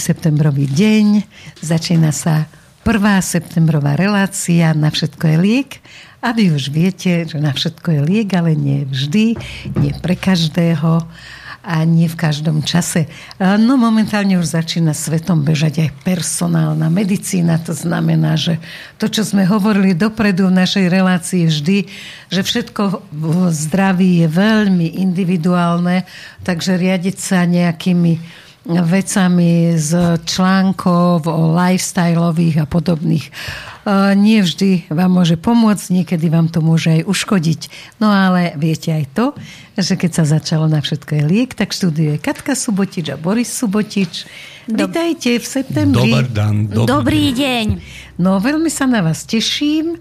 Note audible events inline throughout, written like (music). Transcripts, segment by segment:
Septembrový deň. Začína sa prvá septembrová relácia Na všetko je liek. A vy už viete, že na všetko je liek, ale nie vždy, nie pre každého a nie v každom čase. No momentálne už začína svetom bežať aj personálna medicína. To znamená, že to, čo sme hovorili dopredu v našej relácii vždy, že všetko v zdraví je veľmi individuálne, takže riadiť sa nejakými vecami z článkov o lifestyleových a podobných. E, nie vždy vám môže pomôcť, niekedy vám to môže aj uškodiť. No ale viete aj to, že keď sa začalo na všetko je liek, tak študuje Katka Subotič a Boris Subotič. Dob- Vítajte v septembri. Dobrý, dobrý deň. No veľmi sa na vás teším.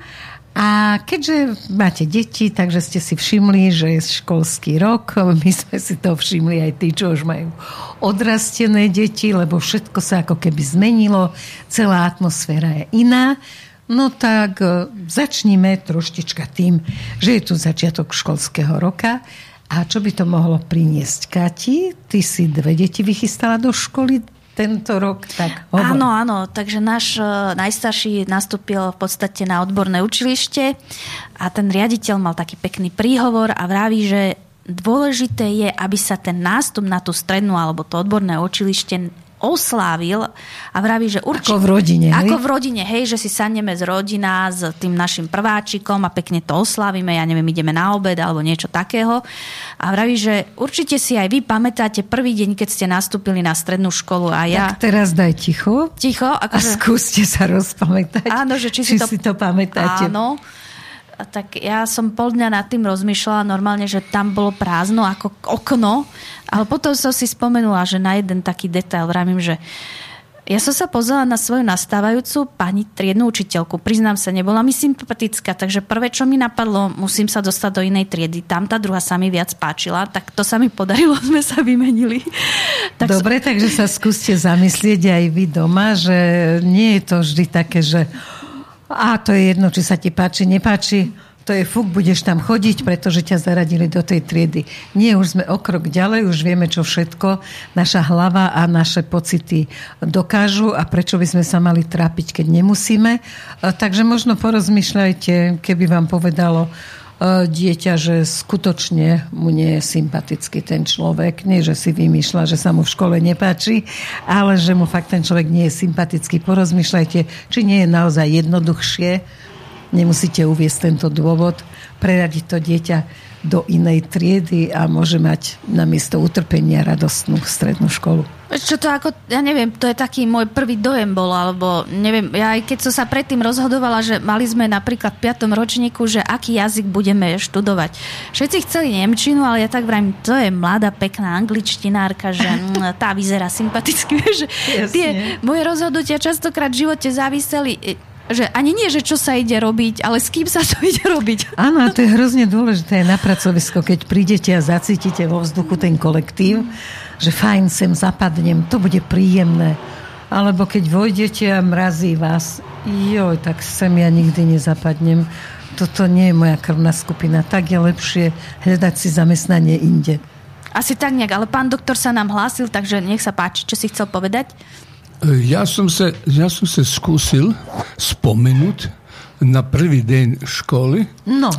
A keďže máte deti, takže ste si všimli, že je školský rok, (laughs) my sme si to všimli aj tí, čo už majú odrastené deti, lebo všetko sa ako keby zmenilo, celá atmosféra je iná. No tak e, začníme troštička tým, že je tu začiatok školského roka. A čo by to mohlo priniesť? Kati, ty si dve deti vychystala do školy, tento rok. Tak. Áno, áno, takže náš uh, najstarší nastúpil v podstate na odborné učilište a ten riaditeľ mal taký pekný príhovor a vraví, že dôležité je, aby sa ten nástup na tú strednú alebo to odborné učilište oslávil a vraví, že určite... Ako v rodine, hej? Ako v rodine, hej, že si sadneme z rodina s tým našim prváčikom a pekne to oslávime, ja neviem, ideme na obed alebo niečo takého. A vraví, že určite si aj vy pamätáte prvý deň, keď ste nastúpili na strednú školu a ja... Tak teraz daj ticho. Ticho. Akože... A skúste sa rozpamätať. Áno, že či, či si, to... si to pamätáte. Áno tak ja som pol dňa nad tým rozmýšľala normálne, že tam bolo prázdno ako okno, ale potom som si spomenula, že na jeden taký detail vravím, že ja som sa pozrela na svoju nastávajúcu pani triednu učiteľku. Priznám sa, nebola mi sympatická, takže prvé, čo mi napadlo, musím sa dostať do inej triedy. Tam tá druhá sa mi viac páčila, tak to sa mi podarilo, (laughs) sme sa vymenili. Tak Dobre, so... takže sa skúste zamyslieť aj vy doma, že nie je to vždy také, že a to je jedno, či sa ti páči, nepáči. To je fuk, budeš tam chodiť, pretože ťa zaradili do tej triedy. Nie, už sme o krok ďalej, už vieme, čo všetko naša hlava a naše pocity dokážu a prečo by sme sa mali trápiť, keď nemusíme. Takže možno porozmýšľajte, keby vám povedalo, E, dieťa, že skutočne mu nie je sympatický ten človek. Nie, že si vymýšľa, že sa mu v škole nepáči, ale že mu fakt ten človek nie je sympatický. Porozmýšľajte, či nie je naozaj jednoduchšie, nemusíte uviesť tento dôvod, preradiť to dieťa do inej triedy a môže mať na miesto utrpenia radostnú strednú školu. Čo to ako, ja neviem, to je taký môj prvý dojem bol, alebo neviem, ja aj keď som sa predtým rozhodovala, že mali sme napríklad v 5. ročníku, že aký jazyk budeme študovať. Všetci chceli Nemčinu, ale ja tak vrajím, to je mladá, pekná angličtinárka, že (laughs) mm, tá vyzerá sympaticky, (laughs) že tie moje rozhodnutia častokrát v živote záviseli že ani nie, že čo sa ide robiť, ale s kým sa to (laughs) ide robiť. Áno, a to je hrozne dôležité na pracovisko, keď prídete a zacítite vo vzduchu ten kolektív, že fajn, sem zapadnem, to bude príjemné. Alebo keď vojdete a mrazí vás, joj, tak sem ja nikdy nezapadnem. Toto nie je moja krvná skupina. Tak je lepšie hľadať si zamestnanie inde. Asi tak nejak, ale pán doktor sa nám hlásil, takže nech sa páči, čo si chcel povedať. Ja som sa, ja som sa skúsil spomenúť na prvý deň školy. No.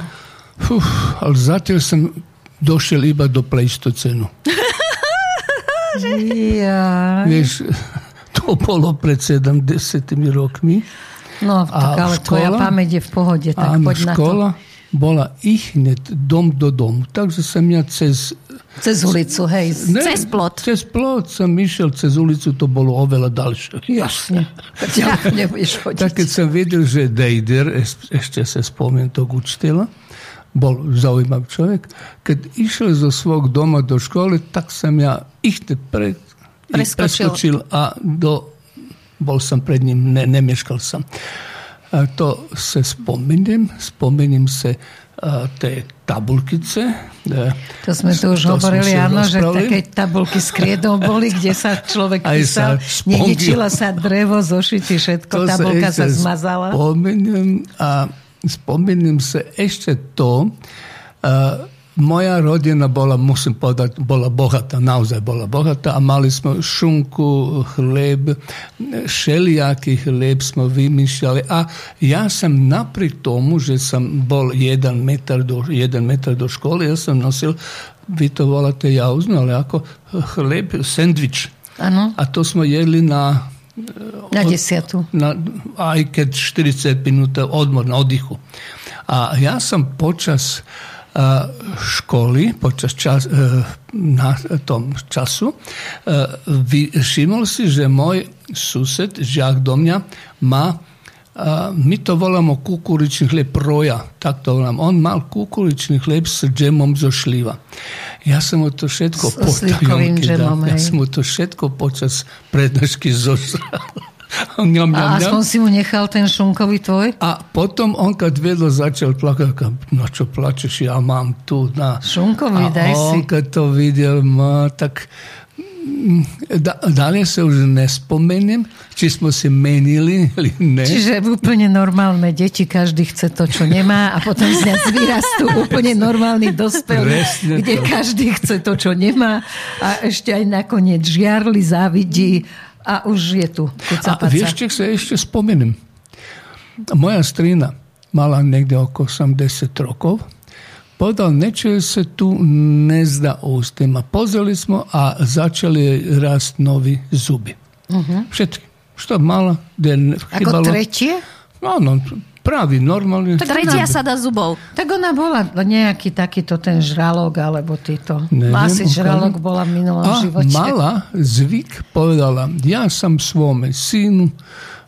Uf, ale zatiaľ som došiel iba do Pleistocenu. ja. Vieš, to bolo pred 70 rokmi. No, tak ale škola, tvoja pamäť je v pohode, tak áno, poď na škola to. bola ich hneď dom do domu. Takže som ja cez... Cez ulicu, hej. Ne, cez plot. Cez plot som išiel, cez ulicu to bolo oveľa ďalšie. Jasne. Tak (laughs) nebudeš chodiť. Tak keď som videl, že Dejder, ešte sa spomínam toho učiteľa, bol zaujímavý človek. Keď išiel zo svojho doma do školy, tak som ja ich pre, preskočil. preskočil a do, bol som pred ním, ne, nemeškal som. A to sa spomeniem, spomeniem sa tie tabulkice. To sme tu už to hovorili, áno, že také tabulky s kriedou boli, kde sa človek písal, neničila sa drevo, zošiti všetko, to tabulka sa, sa zmazala. Spomeniem a spomeniem sa ešte to, uh, moja rodina bola, musím povedať, bola bohatá, naozaj bola bohatá a mali smo šunku, hleb, šelijaký hleb smo vymýšľali a ja sam napriek tomu, že sam bol jedan metar do, jedan metar do škole, ja sam nosil, vi to volate jauzno, ali ako hleb, sendvič. Ano. A to smo jedli na na desiatu. Na, aj keď 40 minút odmor na oddychu. A ja som počas školy počas čas, e, na tom času e, všimol si, že môj sused, žiak do mňa, má my to voláme kukuričný chlieb proja, tak to volám. On mal kukuričný chlieb s džemom zo šliva. Ja som mu to s, džemom, ja som mu to všetko počas prednášky (laughs) zožral. Ňam, ňam, a aspoň si mu nechal ten šunkový tvoj? A potom on keď vedel začal plakať, no čo plačeš, ja mám tu na... Šunkový, a daj on, si. keď to videl, má, tak mm, da, dalje se už nespomenem, či smo se menili ili ne. Čiže úplne normálne deti, každý chce to, čo nemá a potom z nás vyrastú úplne normálny dospelý, kde to. každý chce to, čo nemá a ešte aj nakoniec žiarli, závidí a už je tu. A vieš, sa ešte spomenem. Moja strina mala niekde oko 80 rokov. Povedal, niečo sa tu nezda ustima. Pozreli smo, a začali rast novi zubi. Uh-huh. Všetky. Što mala, Ako tretie? No, no, Pravi, normalne. Tak tretia sada zubov. Tak ona bola nejaký takýto ten žralok, alebo títo. Neviem, Asi žralok bola v minulom a živote. mala zvyk, povedala, ja sam svome sinu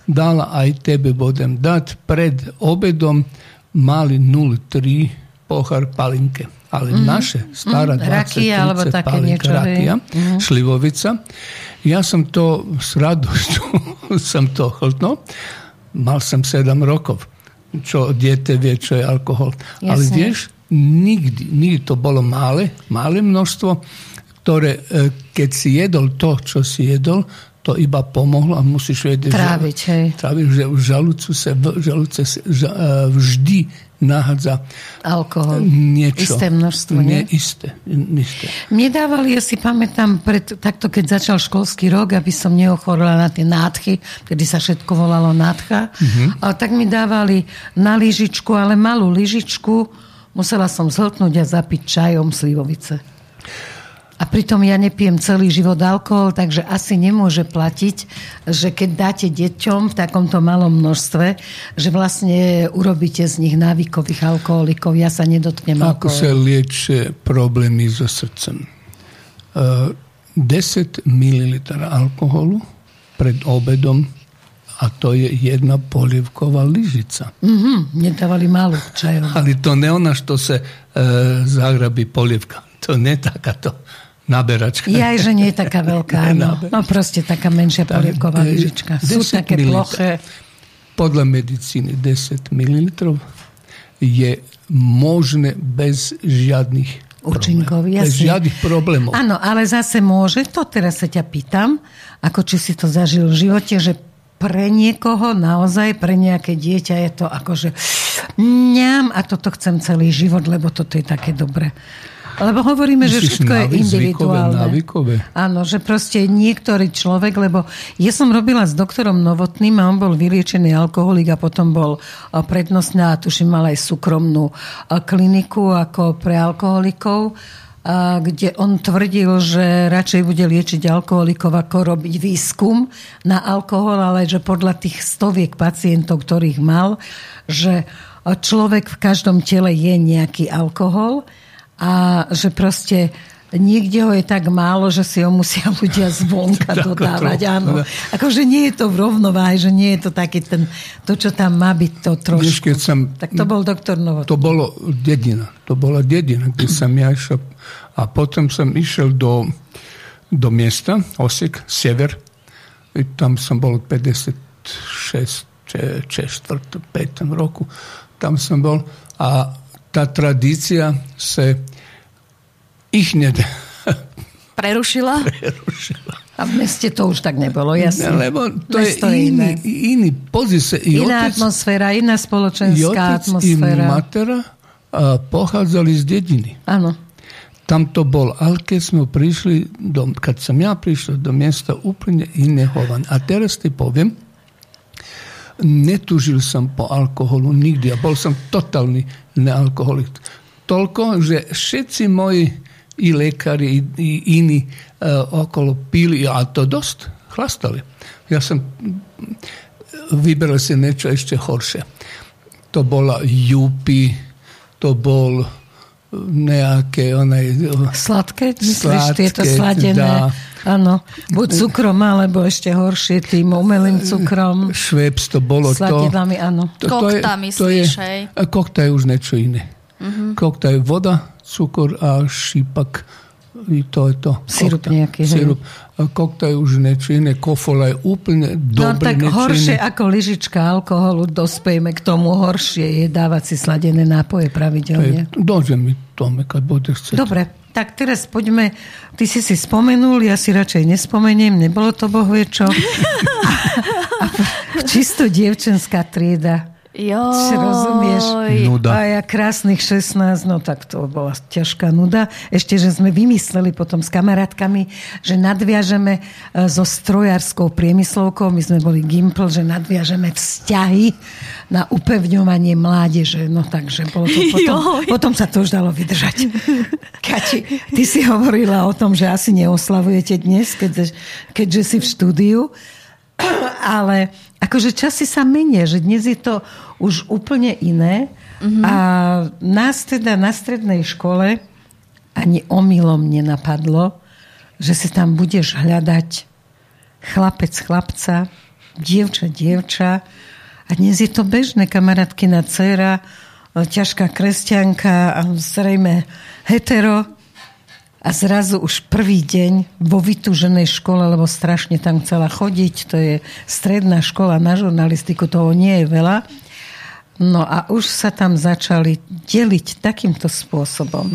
dala aj tebe budem dat pred obedom mali 0,3 pohar palinke. Ali mm-hmm. naše, stara mm, 20 rakija, alebo také palinka, niečo, rakija, mm-hmm. šlivovica. Ja sam to s radošću sam (laughs) to hltno. Mal sam sedam rokov čo dieťa vie, čo je alkohol. Jasne. Ale vieš, nikdy, nikdy to bolo malé, malé množstvo, ktoré e, keď si jedol to, čo si jedol, to iba pomohlo a musíš vedieť, tráviť, že, hej. tráviť, že v žalúcu sa, v žalúce sa e, vždy nahádza alkohol. Niečo. Isté množstvo, nie? Isté, isté. Mne dávali, ja si pamätám, pred, takto keď začal školský rok, aby som neochorila na tie nádchy, kedy sa všetko volalo nádcha, uh-huh. a tak mi dávali na lyžičku, ale malú lyžičku, musela som zhltnúť a zapiť čajom slivovice. A pritom ja nepijem celý život alkohol, takže asi nemôže platiť, že keď dáte deťom v takomto malom množstve, že vlastne urobíte z nich návykových alkoholikov. Ja sa nedotknem Ako alkoholu. sa liečie problémy so srdcem? Uh, 10 ml alkoholu pred obedom a to je jedna polievková lyžica. Mm-hmm, nedávali málo čajov. (laughs) Ale to ne ona, što se uh, zagrabí polievka. To ne takáto Naberačka. Ja že nie je taká veľká. (laughs) No, no proste taká menšia polievková lyžička. Sú také ploché. Podľa medicíny 10 ml je možné bez žiadnych účinkov. Bez žiadnych problémov. Áno, ale zase môže, to teraz sa ťa pýtam, ako či si to zažil v živote, že pre niekoho naozaj, pre nejaké dieťa je to akože (sniffs) ňam a toto chcem celý život, lebo toto je také dobré. Lebo hovoríme, Myslíš že všetko je individuálne. Návykové, Áno, že proste niektorý človek, lebo ja som robila s doktorom Novotným a on bol vyliečený alkoholik a potom bol prednostná, tuším, mal aj súkromnú kliniku ako pre alkoholikov kde on tvrdil, že radšej bude liečiť alkoholikov, ako robiť výskum na alkohol, ale že podľa tých stoviek pacientov, ktorých mal, že človek v každom tele je nejaký alkohol a že proste niekde ho je tak málo, že si ho musia (laughs) ľudia zvonka dodávať. Áno. Akože nie je to v rovnováhe, že nie je to také ten, to, čo tam má byť, to trošku. Vieš, keď som, tak to bol doktor Novotný. To bolo dedina. To bola dedina, kde (clears throat) som ja išiel. A potom som išiel do, do miesta, Osek, sever. I tam som bol 56, 4, 5 roku. Tam som bol. A tá tradícia sa ich ned... (laughs) Prerušila? Prerušila. A v meste to už tak nebolo, jasne. Lebo to Mesto je iný, iný pozície. Iná otec, atmosféra, iná spoločenská i otec, atmosféra. I matera a pochádzali z dediny. Áno. Tam to bol, ale keď sme prišli, do, keď som ja prišiel do miesta úplne iné hovanie. A teraz ti poviem, netužil som po alkoholu nikdy a bol som totálny nealkoholik. Toľko, že všetci moji i lekári, i, i iní uh, okolo pili, a to dosť chlastali. Ja som vyberal si niečo ešte horšie. To bola Jupi, to bol nejaké onej... Sladké? Myslíš tieto sladené? Dá. Áno, buď cukrom, alebo ešte horšie tým umelým cukrom. Šveps to bolo Sladidlami, to. áno. To, to kokta, je, myslíš, to je, hej? Kokta je už niečo iné. Uh-huh. Kokta je voda, cukor a šípak i to je to. Sirup kokta. nejaký. Sirup. Kokta je už niečo iné, kofola je úplne dobré. No tak horšie iné. ako lyžička alkoholu, dospejme k tomu, horšie je dávať si sladené nápoje pravidelne. Dože mi tome, keď bude chcieť. Dobre, tak teraz poďme, ty si si spomenul, ja si radšej nespomeniem, nebolo to boh vie čo. (laughs) a, a čisto dievčenská trieda Jo. Si rozumieš? Nuda. A ja krásnych 16, no tak to bola ťažká nuda. Ešte, že sme vymysleli potom s kamarátkami, že nadviažeme e, so strojárskou priemyslovkou, my sme boli Gimpl, že nadviažeme vzťahy na upevňovanie mládeže. No takže bolo to potom, (laughs) potom sa to už dalo vydržať. (laughs) Kati, ty si hovorila o tom, že asi neoslavujete dnes, keďže, keďže si v štúdiu, (clears throat) ale akože časy sa menia, že dnes je to už úplne iné. Mm-hmm. A nás teda na strednej škole ani omylom nenapadlo, že si tam budeš hľadať chlapec chlapca, dievča dievča. A dnes je to bežné, kamarátkina dcera, ťažká kresťanka, zrejme hetero, a zrazu už prvý deň vo vytúženej škole, lebo strašne tam chcela chodiť, to je stredná škola na žurnalistiku, toho nie je veľa. No a už sa tam začali deliť takýmto spôsobom.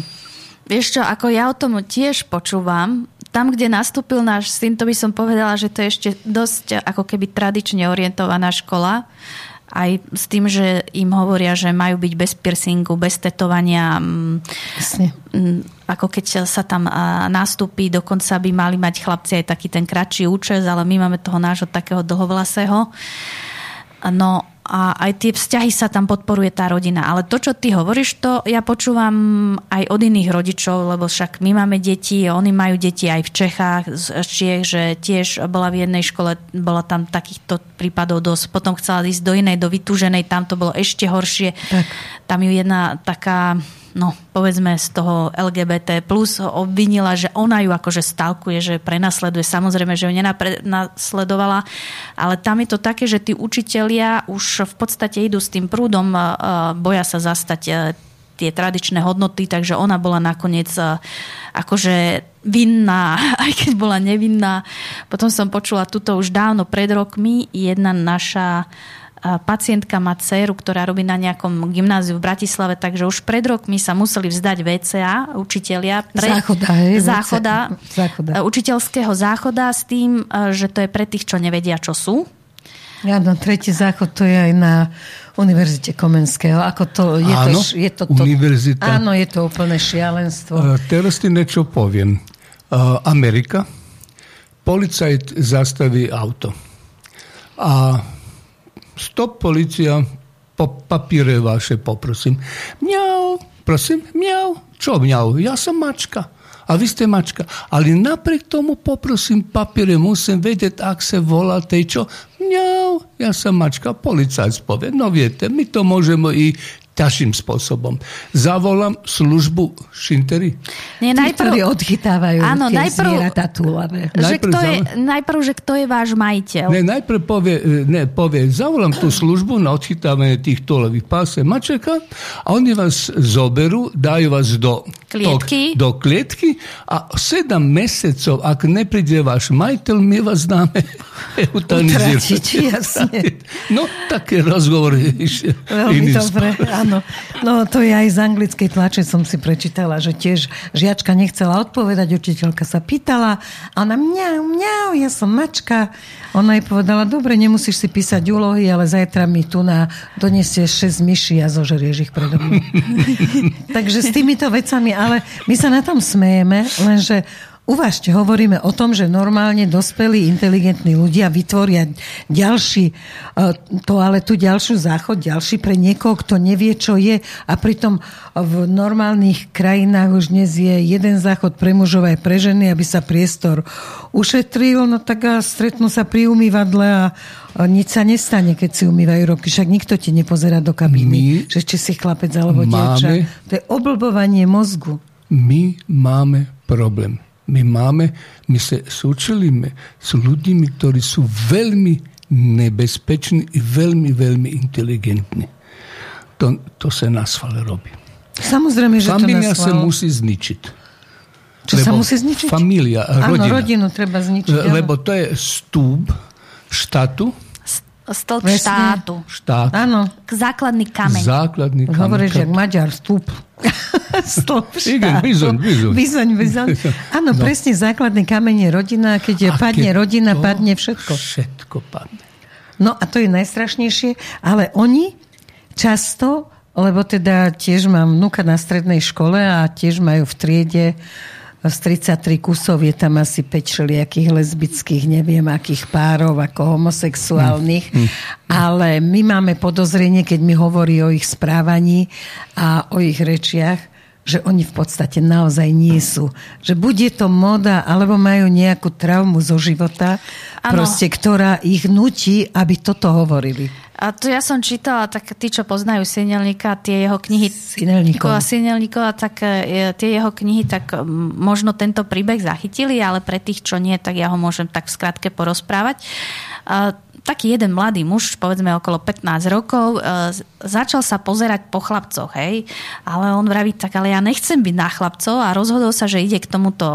Vieš čo, ako ja o tom tiež počúvam, tam, kde nastúpil náš syn, to by som povedala, že to je ešte dosť ako keby tradične orientovaná škola aj s tým, že im hovoria, že majú byť bez piercingu, bez tetovania. Mm, Jasne. Mm, ako keď sa tam nastúpi, dokonca by mali mať chlapci aj taký ten kratší účes, ale my máme toho nášho takého dlhovlasého. No a aj tie vzťahy sa tam podporuje tá rodina. Ale to, čo ty hovoríš, to ja počúvam aj od iných rodičov, lebo však my máme deti, oni majú deti aj v Čechách, z Čiech, že tiež bola v jednej škole, bola tam takýchto prípadov dosť. Potom chcela ísť do inej, do vytúženej, tam to bolo ešte horšie. Tak. Tam ju jedna taká no povedzme z toho LGBT plus obvinila, že ona ju akože stalkuje, že prenasleduje. Samozrejme, že ju nenasledovala, ale tam je to také, že tí učitelia už v podstate idú s tým prúdom, boja sa zastať e, tie tradičné hodnoty, takže ona bola nakoniec e, akože vinná, (laughs) aj keď bola nevinná. Potom som počula tuto už dávno pred rokmi jedna naša pacientka má dceru, ktorá robí na nejakom gymnáziu v Bratislave, takže už pred rokmi sa museli vzdať VCA učitelia. Pre, záchoda, hej, záchoda, záchoda. E, učiteľského záchoda s tým, e, že to je pre tých, čo nevedia, čo sú. Áno, tretí záchod to je aj na Univerzite Komenského. Ako to, je áno, to, je to, to, univerzita. Áno, je to úplné šialenstvo. Uh, teraz ti niečo poviem. Uh, Amerika, policajt zastaví auto. A stop policia, po, papíre vaše poprosím. Mňau, prosím, mňau. Čo mňau? Ja som mačka. A vy ste mačka. Ale napriek tomu poprosím papiere, musím vedieť, ak sa volá tej čo. Mňau, ja som mačka. Policajt povie, no viete, my to môžeme i ťažším spôsobom. Zavolám službu šintery. Nie, Tí, najprv, ktorí odchytávajú áno, tie najprv, zvieratá túlave. Že najprv, kto je, najprv, že kto je váš majiteľ. Ne, najprv povie, ne, povie, zavolám tú službu na odchytávanie tých túlavých páse mačeka a oni vás zoberú, dajú vás do klietky, to, do klietky a 7 mesecov, ak nepríde váš majiteľ, my vás dáme (laughs) eutanizovať. jasne. No, také rozhovory. Veľmi dobre, áno no to je aj z anglickej tlače som si prečítala, že tiež žiačka nechcela odpovedať, učiteľka sa pýtala a ona mňau, mňau, ja som mačka. Ona jej povedala, dobre, nemusíš si písať úlohy, ale zajtra mi tu na donesieš 6 myší a zožerieš ich predo. (laughs) Takže s týmito vecami, ale my sa na tom smejeme, lenže Uvažte, hovoríme o tom, že normálne dospelí, inteligentní ľudia vytvoria ďalší e, tu ďalšiu záchod, ďalší pre niekoho, kto nevie, čo je. A pritom v normálnych krajinách už dnes je jeden záchod pre mužov aj pre ženy, aby sa priestor ušetril. No tak a stretnú sa pri umývadle a nič sa nestane, keď si umývajú roky. Však nikto ti nepozerá do kabíny, My že či si chlapec alebo dievča. To je oblbovanie mozgu. My máme problém my máme, my sa súčelíme s ľuďmi, ktorí sú veľmi nebezpeční i veľmi, veľmi inteligentní. To, to sa na svale robí. Samozrejme, že Familia to sa musí zničiť. Čo lebo sa musí zničiť? Familia, rodina. Áno, rodinu treba zničiť. Lebo to je stúb štátu, Stĺp štátu. Štát. Áno. Základný kameň. Základný kameň. Hovoríš, jak Maďar, stúp. (laughs) Stĺp štátu. Bizoň, bizoň. Bizoň, bizoň. Áno, no. presne základný kameň je rodina keď je a padne keď rodina, to, padne všetko. Všetko padne. No a to je najstrašnejšie, ale oni často, lebo teda tiež mám vnúka na strednej škole a tiež majú v triede z 33 kusov je tam asi 5 všelijakých lesbických, neviem akých párov, ako homosexuálnych. Mm. Mm. Ale my máme podozrenie, keď mi hovorí o ich správaní a o ich rečiach, že oni v podstate naozaj nie sú. Že bude to moda, alebo majú nejakú traumu zo života, proste, ktorá ich nutí, aby toto hovorili. A to ja som čítala, tak tí, čo poznajú Sinelníka, tie jeho knihy Sinelníkova, Sinelníkova, tak e, tie jeho knihy, tak možno tento príbeh zachytili, ale pre tých, čo nie, tak ja ho môžem tak v skratke porozprávať. Taký jeden mladý muž, povedzme okolo 15 rokov, e, začal sa pozerať po chlapcoch, hej, ale on vraví, tak ale ja nechcem byť na chlapcov a rozhodol sa, že ide k tomuto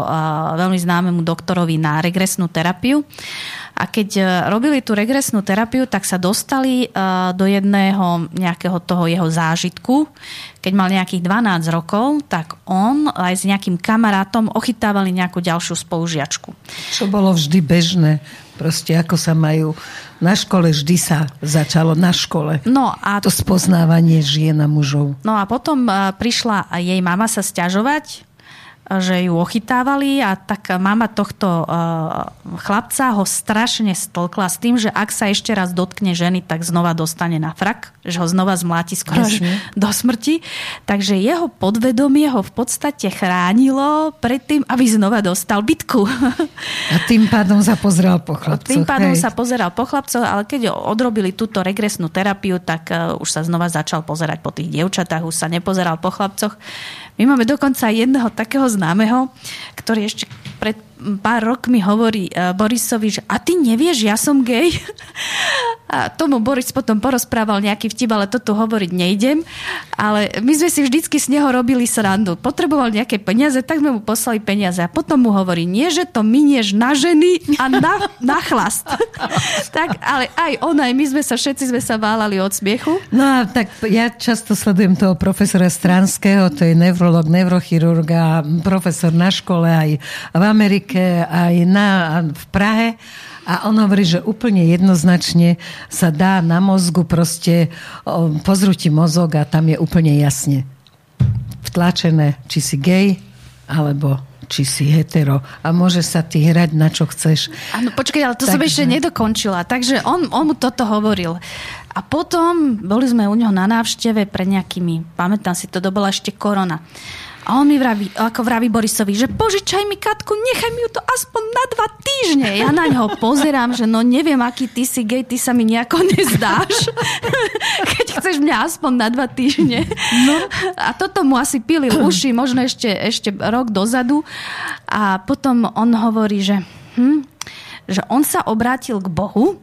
veľmi známemu doktorovi na regresnú terapiu. A keď e, robili tú regresnú terapiu, tak sa dostali e, do jedného nejakého toho jeho zážitku. Keď mal nejakých 12 rokov, tak on aj s nejakým kamarátom ochytávali nejakú ďalšiu spolužiačku. Čo bolo vždy bežné. Proste ako sa majú... Na škole vždy sa začalo na škole. No a... To spoznávanie žien a mužov. No a potom e, prišla jej mama sa stiažovať, že ju ochytávali a tak mama tohto uh, chlapca ho strašne stolkla s tým, že ak sa ešte raz dotkne ženy, tak znova dostane na frak, že ho znova zmláti skoro do smrti. Takže jeho podvedomie ho v podstate chránilo pred tým, aby znova dostal bitku. A tým pádom sa pozeral po chlapcoch. Tým pádom hej. sa pozeral po chlapcoch, ale keď odrobili túto regresnú terapiu, tak uh, už sa znova začal pozerať po tých dievčatách, už sa nepozeral po chlapcoch. My máme dokonca jedného takého známeho, ktorý ešte pred pár rokmi hovorí uh, Borisovi, že a ty nevieš, ja som gay? (laughs) A tomu Boris potom porozprával nejaký vtip, ale to tu hovoriť nejdem. Ale my sme si vždycky z neho robili srandu. Potreboval nejaké peniaze, tak sme mu poslali peniaze. A potom mu hovorí, nie, že to minieš na ženy a na, na chlast. (laughs) tak, ale aj on, aj my sme sa, všetci sme sa válali od smiechu. No a tak ja často sledujem toho profesora Stranského, to je neurolog, neurochirurg a profesor na škole aj v Amerike, aj na, v Prahe. A on hovorí, že úplne jednoznačne sa dá na mozgu proste pozrúti mozog a tam je úplne jasne vtlačené, či si gay, alebo či si hetero a môže sa ty hrať na čo chceš. Áno, počkaj, ale to Takže... som ešte nedokončila. Takže on, on mu toto hovoril. A potom boli sme u neho na návšteve pred nejakými, pamätám si, to bola ešte korona. A on mi vraví, ako vraví Borisovi, že požičaj mi Katku, nechaj mi ju to aspoň na dva týždne. Ja na ňo pozerám, že no neviem, aký ty si gay, ty sa mi nejako nezdáš. (laughs) Keď chceš mňa aspoň na dva týždne. No. A toto mu asi pili uši, možno ešte, ešte rok dozadu. A potom on hovorí, že, hm, že on sa obrátil k Bohu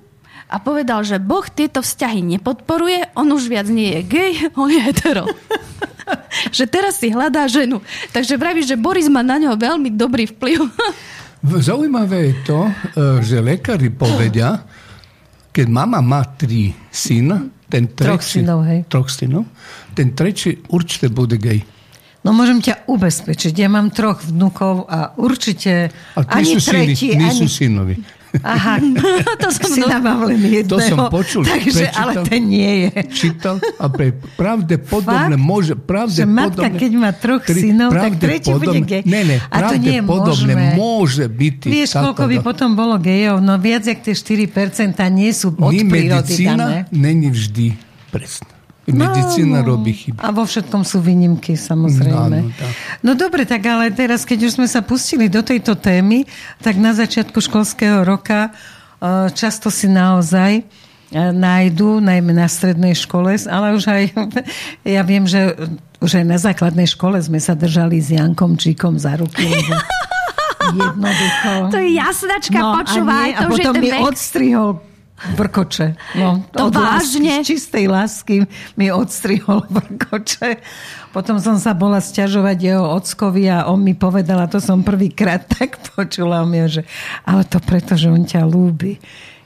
a povedal, že Boh tieto vzťahy nepodporuje, on už viac nie je gay, on je hetero. (laughs) (laughs) že teraz si hľadá ženu. Takže vraví, že Boris má na ňo veľmi dobrý vplyv. Zaujímavé je to, e, že lekári povedia, keď mama má tri syna, ten tretí, synov, hej. troch synov, ten tretí určite bude gej. No môžem ťa ubezpečiť, ja mám troch vnukov a určite A ani sú syny, tretí, nie ani... sú synovi. Aha, (laughs) To som syna mám len jedného. To som počul, Takže, prečítal. ale ten nie je. Čítal a pre, pravdepodobne Fakt? môže, Že pravdepodobne... matka, keď má troch Tri- synov, tak tretí bude pravdepodobne- gej. Ne, ne, A to nie je možné. môže byť. Vieš, koľko by potom bolo gejov? No viac jak tie 4% nie sú od prírody dané. není vždy presná. Medicína robí chyby. A vo všetkom sú výnimky, samozrejme. Áno, tak. No dobre, tak ale teraz, keď už sme sa pustili do tejto témy, tak na začiatku školského roka eh, často si naozaj eh, nájdu, najmä na strednej škole, ale už aj, (laughs) ja viem, že už aj na základnej škole sme sa držali s Jankom Číkom za ruky, (laughs) jednoducho. To je jasnačka, No, počúvaj, a, nie, to a je potom mi vek. odstrihol vrkoče. No, To od lásky, vážne? z čistej lásky mi odstrihol (laughs) vrkoče. Potom som sa bola sťažovať jeho ockovi a on mi povedal, a to som prvýkrát (laughs) tak počula, mi, že ale to preto, že on ťa lúbi.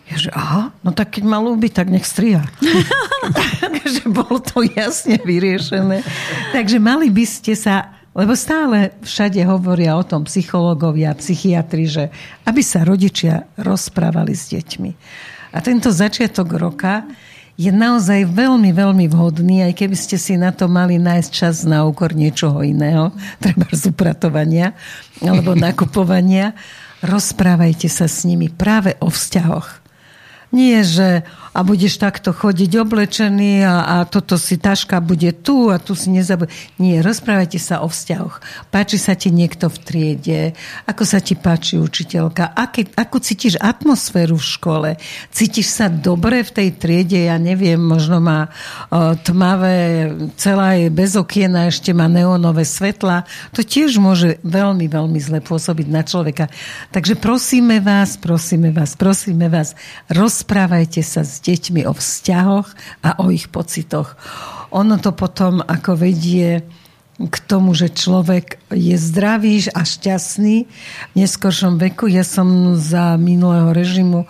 Ja, že aha, no tak keď ma lúbi, tak nech striha. (laughs) Takže bolo to jasne vyriešené. Takže mali by ste sa lebo stále všade hovoria o tom psychológovia, psychiatri, že aby sa rodičia rozprávali s deťmi. A tento začiatok roka je naozaj veľmi, veľmi vhodný, aj keby ste si na to mali nájsť čas na úkor niečoho iného, treba z upratovania alebo (laughs) nakupovania. Rozprávajte sa s nimi práve o vzťahoch. Nie, že a budeš takto chodiť oblečený a, a toto si taška bude tu a tu si nezabud. Nie, rozprávajte sa o vzťahoch. Páči sa ti niekto v triede, ako sa ti páči učiteľka, aké, ako cítiš atmosféru v škole, cítiš sa dobre v tej triede, ja neviem, možno má o, tmavé, celá je bez okiena, ešte má neonové svetla. To tiež môže veľmi, veľmi zle pôsobiť na človeka. Takže prosíme vás, prosíme vás, prosíme vás, rozprávajte sa s deťmi o vzťahoch a o ich pocitoch. Ono to potom ako vedie k tomu, že človek je zdravý a šťastný v neskoršom veku. Ja som za minulého režimu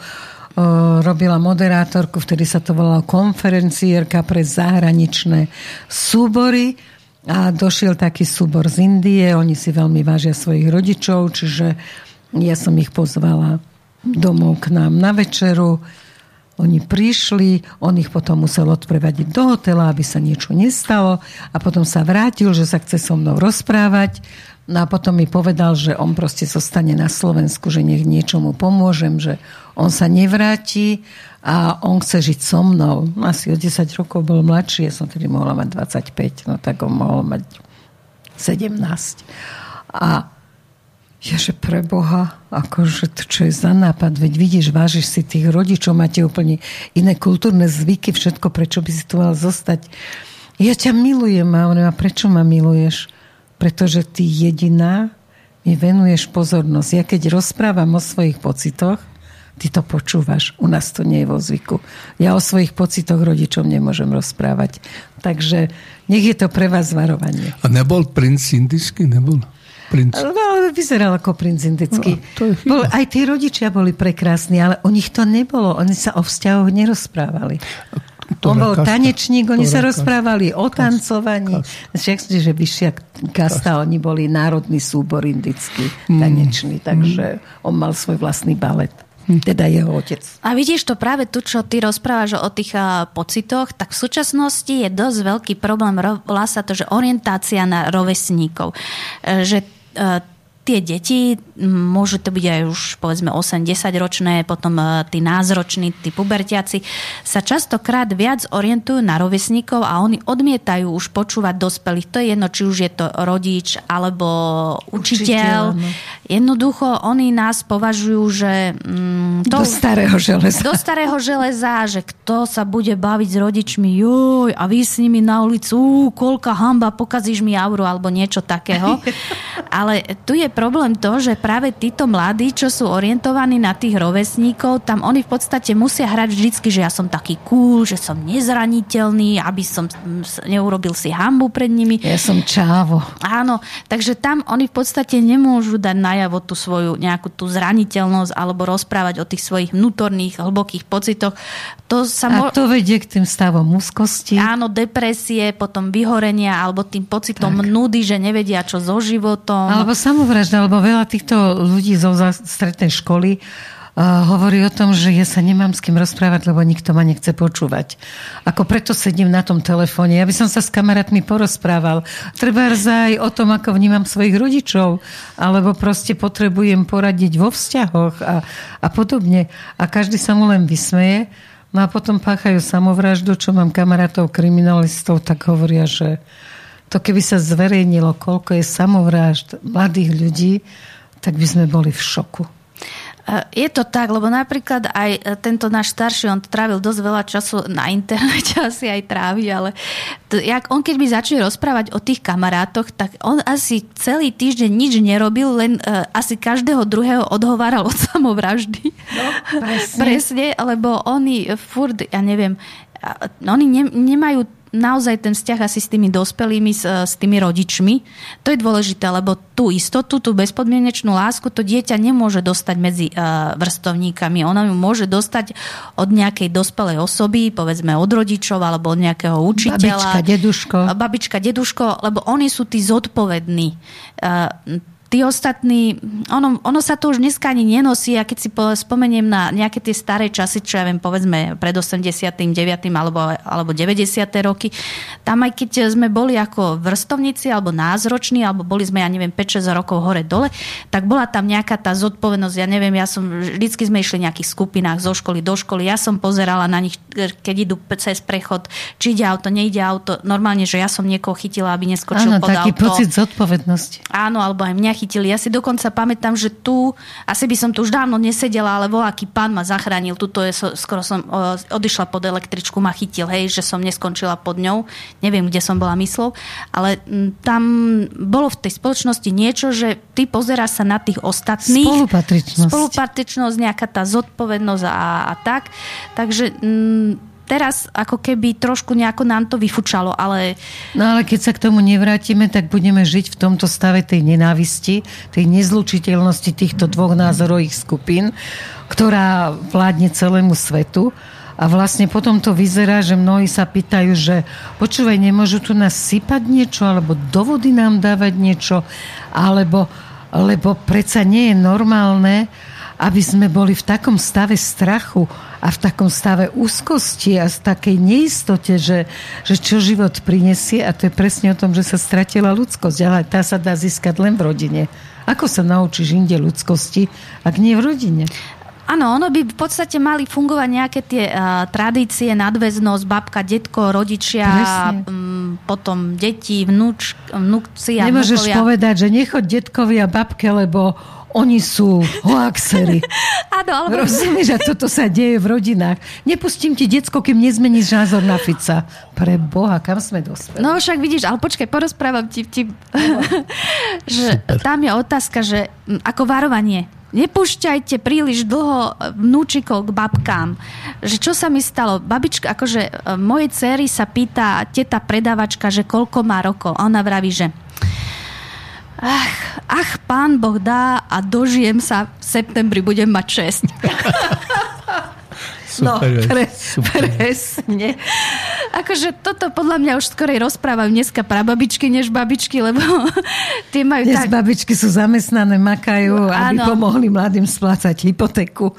robila moderátorku, vtedy sa to volalo konferencierka pre zahraničné súbory a došiel taký súbor z Indie, oni si veľmi vážia svojich rodičov, čiže ja som ich pozvala domov k nám na večeru. Oni prišli, on ich potom musel odprevadiť do hotela, aby sa niečo nestalo a potom sa vrátil, že sa chce so mnou rozprávať. No a potom mi povedal, že on proste zostane na Slovensku, že nech niečomu pomôžem, že on sa nevráti a on chce žiť so mnou. Asi o 10 rokov bol mladší, ja som tedy mohla mať 25, no tak on mohol mať 17. A ja, že pre Boha, akože to čo je za nápad, veď vidíš, vážiš si tých rodičov, máte úplne iné kultúrne zvyky, všetko, prečo by si tu mal zostať. Ja ťa milujem, a on a prečo ma miluješ? Pretože ty jediná mi venuješ pozornosť. Ja keď rozprávam o svojich pocitoch, ty to počúvaš. U nás to nie je vo zvyku. Ja o svojich pocitoch rodičom nemôžem rozprávať. Takže nech je to pre vás varovanie. A nebol princ indický? Nebol? Princ. No, ale vyzeral ako princ indický. No. Bol, aj tí rodičia boli prekrásni, ale o nich to nebolo. Oni sa o vzťahoch nerozprávali. On bol kasta. tanečník, oni sa Ktorá rozprávali o tancovaní. Však si, že vyššia kasta, oni boli národný súbor indický, Mm. tanečný, takže on mal svoj vlastný balet. Teda jeho otec. A vidíš to práve tu, čo ty rozprávaš o tých uh, pocitoch, tak v súčasnosti je dosť veľký problém, ro- volá sa to, že orientácia na rovesníkov. E, Že tie deti, môžu to byť aj už povedzme 8-10 ročné, potom uh, tí názroční, tí pubertiaci, sa častokrát viac orientujú na rovesníkov a oni odmietajú už počúvať dospelých. To je jedno, či už je to rodič alebo učiteľ. Učiteľ, no. Jednoducho, oni nás považujú, že... Mm, Do starého železa. do starého železa, že kto sa bude baviť s rodičmi, joj, a vy s nimi na ulicu, koľka hamba, pokazíš mi auru, alebo niečo takého. (laughs) Ale tu je problém to, že práve títo mladí, čo sú orientovaní na tých rovesníkov, tam oni v podstate musia hrať vždycky, že ja som taký cool, že som nezraniteľný, aby som neurobil si hambu pred nimi. Ja som čávo. Áno, takže tam oni v podstate nemôžu dať najavo tú svoju nejakú tú zraniteľnosť alebo rozprávať o tých svojich vnútorných, hlbokých pocitoch. To sa mo- A to vedie k tým stavom úzkosti. Áno, depresie, potom vyhorenia alebo tým pocitom tak. nudy, že nevedia čo so životom. Alebo samovražda, alebo veľa týchto ľudí zo stretnej školy hovorí o tom, že ja sa nemám s kým rozprávať, lebo nikto ma nechce počúvať. Ako preto sedím na tom telefóne. Ja by som sa s kamarátmi porozprával. Treba aj o tom, ako vnímam svojich rodičov, alebo proste potrebujem poradiť vo vzťahoch a, a podobne. A každý sa mu len vysmeje. No a potom páchajú samovraždu, čo mám kamarátov kriminalistov, tak hovoria, že to keby sa zverejnilo, koľko je samovrážd mladých ľudí, tak by sme boli v šoku. Je to tak, lebo napríklad aj e, tento náš starší, on trávil dosť veľa času na internete, (laughs) asi aj trávi, ale to, jak on keď by začal rozprávať o tých kamarátoch, tak on asi celý týždeň nič nerobil, len uh, asi každého druhého odhováral (laughs) od samovraždy. No, presne. presne, lebo oni furt, ja neviem, oni ne, nemajú naozaj ten vzťah asi s tými dospelými, s, s tými rodičmi. To je dôležité, lebo tú istotu, tú bezpodmienečnú lásku to dieťa nemôže dostať medzi uh, vrstovníkami. Ona ju môže dostať od nejakej dospelej osoby, povedzme od rodičov alebo od nejakého učiteľa. Babička, deduško. Babička, deduško, lebo oni sú tí zodpovední. Uh, tí ostatní, ono, ono sa to už dneska ani nenosí a keď si spomeniem na nejaké tie staré časy, čo ja viem, povedzme pred 89. alebo, alebo 90. roky, tam aj keď sme boli ako vrstovníci alebo názroční, alebo boli sme, ja neviem, 5-6 rokov hore dole, tak bola tam nejaká tá zodpovednosť, ja neviem, ja som, vždycky sme išli v nejakých skupinách zo školy do školy, ja som pozerala na nich, keď idú cez prechod, či ide auto, nejde auto, normálne, že ja som niekoho chytila, aby neskočil Áno, pod taký auto. pocit zodpovednosti. Áno, alebo aj mňa zachytili. Ja si dokonca pamätám, že tu, asi by som tu už dávno nesedela, ale aký pán ma zachránil. Tuto je, skoro som odišla pod električku, ma chytil, hej, že som neskončila pod ňou. Neviem, kde som bola myslou. Ale tam bolo v tej spoločnosti niečo, že ty pozeráš sa na tých ostatných. Spolupatričnosť. Spolupatričnosť, nejaká tá zodpovednosť a, a tak. Takže... Mm, teraz ako keby trošku nejako nám to vyfučalo, ale... No ale keď sa k tomu nevrátime, tak budeme žiť v tomto stave tej nenávisti, tej nezlučiteľnosti týchto dvoch názorových skupín, ktorá vládne celému svetu. A vlastne potom to vyzerá, že mnohí sa pýtajú, že počúvaj, nemôžu tu nás sypať niečo, alebo do vody nám dávať niečo, alebo lebo predsa nie je normálne, aby sme boli v takom stave strachu a v takom stave úzkosti a z takej neistote, že, že čo život prinesie a to je presne o tom, že sa stratila ľudskosť, ale tá sa dá získať len v rodine. Ako sa naučíš inde ľudskosti, ak nie v rodine? Áno, ono by v podstate mali fungovať nejaké tie uh, tradície, nadväznosť, babka, detko, rodičia, m, potom deti, vnúč, vnúci a Nemôžeš vnúkovia. povedať, že nechod detkovi a babke, lebo oni sú hoaxery. (laughs) Áno, ale... Rozumieš, že toto sa deje v rodinách. Nepustím ti decko, kým nezmeníš názor na Fica. Pre Boha, kam sme dospeli? No však vidíš, ale počkaj, porozprávam ti, ti (laughs) že Super. tam je otázka, že ako varovanie, nepúšťajte príliš dlho vnúčikov k babkám. Že čo sa mi stalo? Babička, akože e, mojej cery sa pýta teta predávačka, že koľko má rokov. A ona vraví, že ach, ach, pán Boh dá a dožijem sa, v septembri budem mať 6. (laughs) No, super, no, pre, super. presne. Akože toto podľa mňa už skorej rozprávajú dneska prababičky než babičky, lebo (laughs) tie majú Dnes tak... babičky sú zamestnané, makajú, aby Áno. pomohli mladým splácať hypotéku.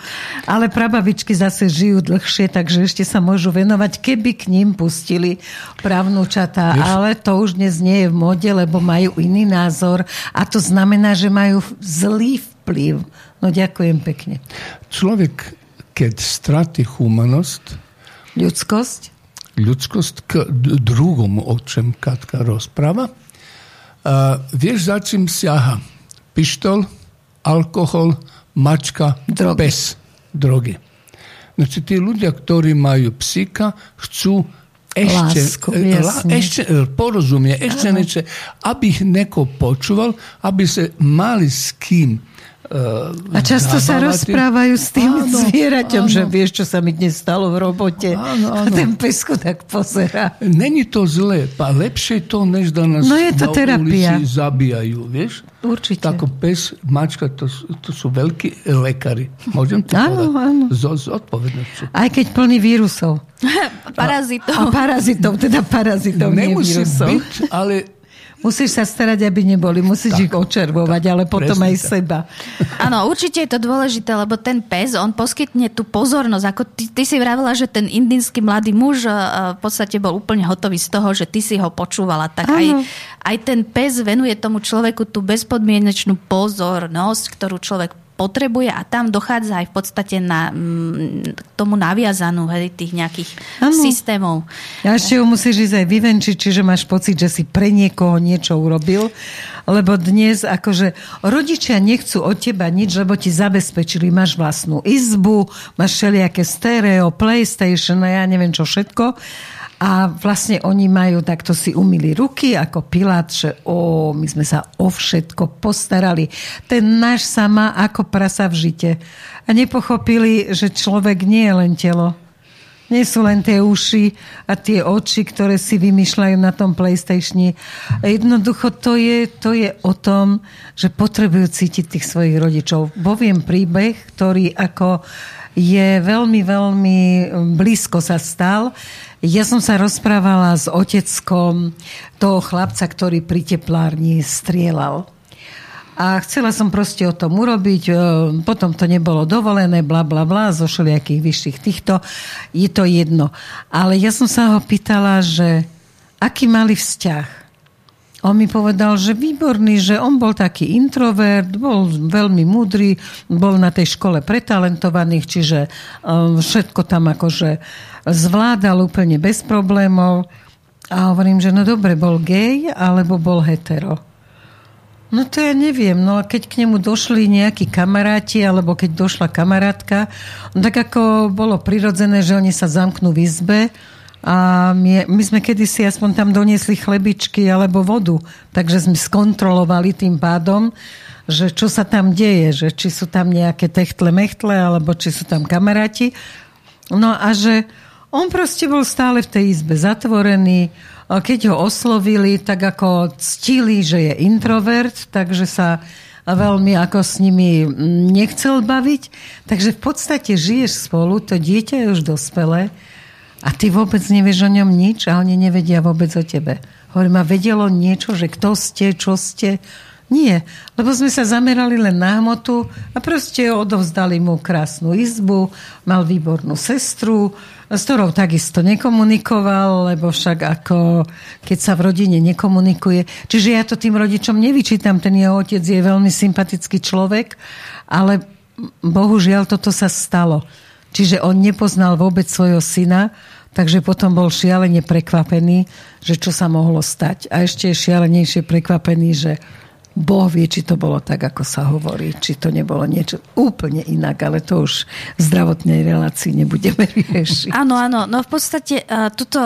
Ale prababičky zase žijú dlhšie, takže ešte sa môžu venovať, keby k ním pustili právnúčata. Ale to už dnes nie je v mode, lebo majú iný názor a to znamená, že majú zlý vplyv. No ďakujem pekne. Človek keď strati humanost, ľudskosť, ľudskosť k drugomu, o čem Katka rozpráva, uh, vieš, za čím siaha? Pištol, alkohol, mačka, drogy. pes, drogy. Znači, tí ľudia, ktorí majú psíka, chcú ešte, Lásku, la, ešte porozumie, ešte niečo, aby ich neko počúval, aby sa mali s kým a často sa rozprávajú s tým áno, zvieraťom, áno. že vieš, čo sa mi dnes stalo v robote. Áno, áno. A ten pesko tak pozera. Není to zlé, a lepšie to, než da nás no je to na terapia. ulici zabijajú, vieš? Určite. Tako pes, mačka, to, to sú veľkí lekari. Môžem to áno, povedať? Áno. Z, z odpovednosťou. Aj keď plný vírusov. (laughs) parazitov. A, a parazitov, teda parazitov, Nemusí nie vírusov. byť, ale Musíš sa starať, aby neboli. Musíš tak, ich očervovať, tak, ale potom aj tak. seba. Áno, určite je to dôležité, lebo ten pes, on poskytne tú pozornosť. Ako ty, ty si vravila, že ten indínsky mladý muž uh, v podstate bol úplne hotový z toho, že ty si ho počúvala. Tak aj, aj ten pes venuje tomu človeku tú bezpodmienečnú pozornosť, ktorú človek potrebuje a tam dochádza aj v podstate na m, mm, tomu naviazanú hej, tých nejakých ano. systémov. A ešte ho musíš ísť aj vyvenčiť, čiže máš pocit, že si pre niekoho niečo urobil, lebo dnes akože rodičia nechcú od teba nič, lebo ti zabezpečili, máš vlastnú izbu, máš všelijaké stereo, PlayStation a ja neviem čo všetko a vlastne oni majú, takto si umili ruky ako Pilát, že o, my sme sa o všetko postarali. Ten náš sa ako prasa v žite. A nepochopili, že človek nie je len telo. Nie sú len tie uši a tie oči, ktoré si vymýšľajú na tom PlayStationi. Jednoducho to je, to je o tom, že potrebujú cítiť tých svojich rodičov. Poviem príbeh, ktorý ako je veľmi, veľmi blízko sa stal. Ja som sa rozprávala s oteckom toho chlapca, ktorý pri teplárni strieľal. A chcela som proste o tom urobiť, e, potom to nebolo dovolené, bla bla bla, zo všelijakých vyšších týchto. Je to jedno. Ale ja som sa ho pýtala, že aký mali vzťah. On mi povedal, že výborný, že on bol taký introvert, bol veľmi múdry, bol na tej škole pretalentovaných, čiže e, všetko tam akože zvládal úplne bez problémov. A hovorím, že no dobre, bol gay alebo bol hetero. No to ja neviem. No a keď k nemu došli nejakí kamaráti, alebo keď došla kamarátka, no tak ako bolo prirodzené, že oni sa zamknú v izbe a my, my sme kedysi aspoň tam doniesli chlebičky alebo vodu. Takže sme skontrolovali tým pádom, že čo sa tam deje, že či sú tam nejaké techtle mechtle, alebo či sú tam kamaráti. No a že on proste bol stále v tej izbe zatvorený. Keď ho oslovili, tak ako ctili, že je introvert, takže sa veľmi ako s nimi nechcel baviť. Takže v podstate žiješ spolu, to dieťa je už dospelé a ty vôbec nevieš o ňom nič a oni nevedia vôbec o tebe. Hovorím, a vedelo niečo, že kto ste, čo ste. Nie, lebo sme sa zamerali len na hmotu a proste odovzdali mu krásnu izbu, mal výbornú sestru, s ktorou takisto nekomunikoval, lebo však ako keď sa v rodine nekomunikuje. Čiže ja to tým rodičom nevyčítam, ten jeho otec je veľmi sympatický človek, ale bohužiaľ toto sa stalo. Čiže on nepoznal vôbec svojho syna, takže potom bol šialene prekvapený, že čo sa mohlo stať. A ešte je šialenejšie prekvapený, že Boh vie, či to bolo tak, ako sa hovorí, či to nebolo niečo úplne inak, ale to už v zdravotnej relácii nebudeme (laughs) riešiť. Áno, áno, no v podstate uh, tuto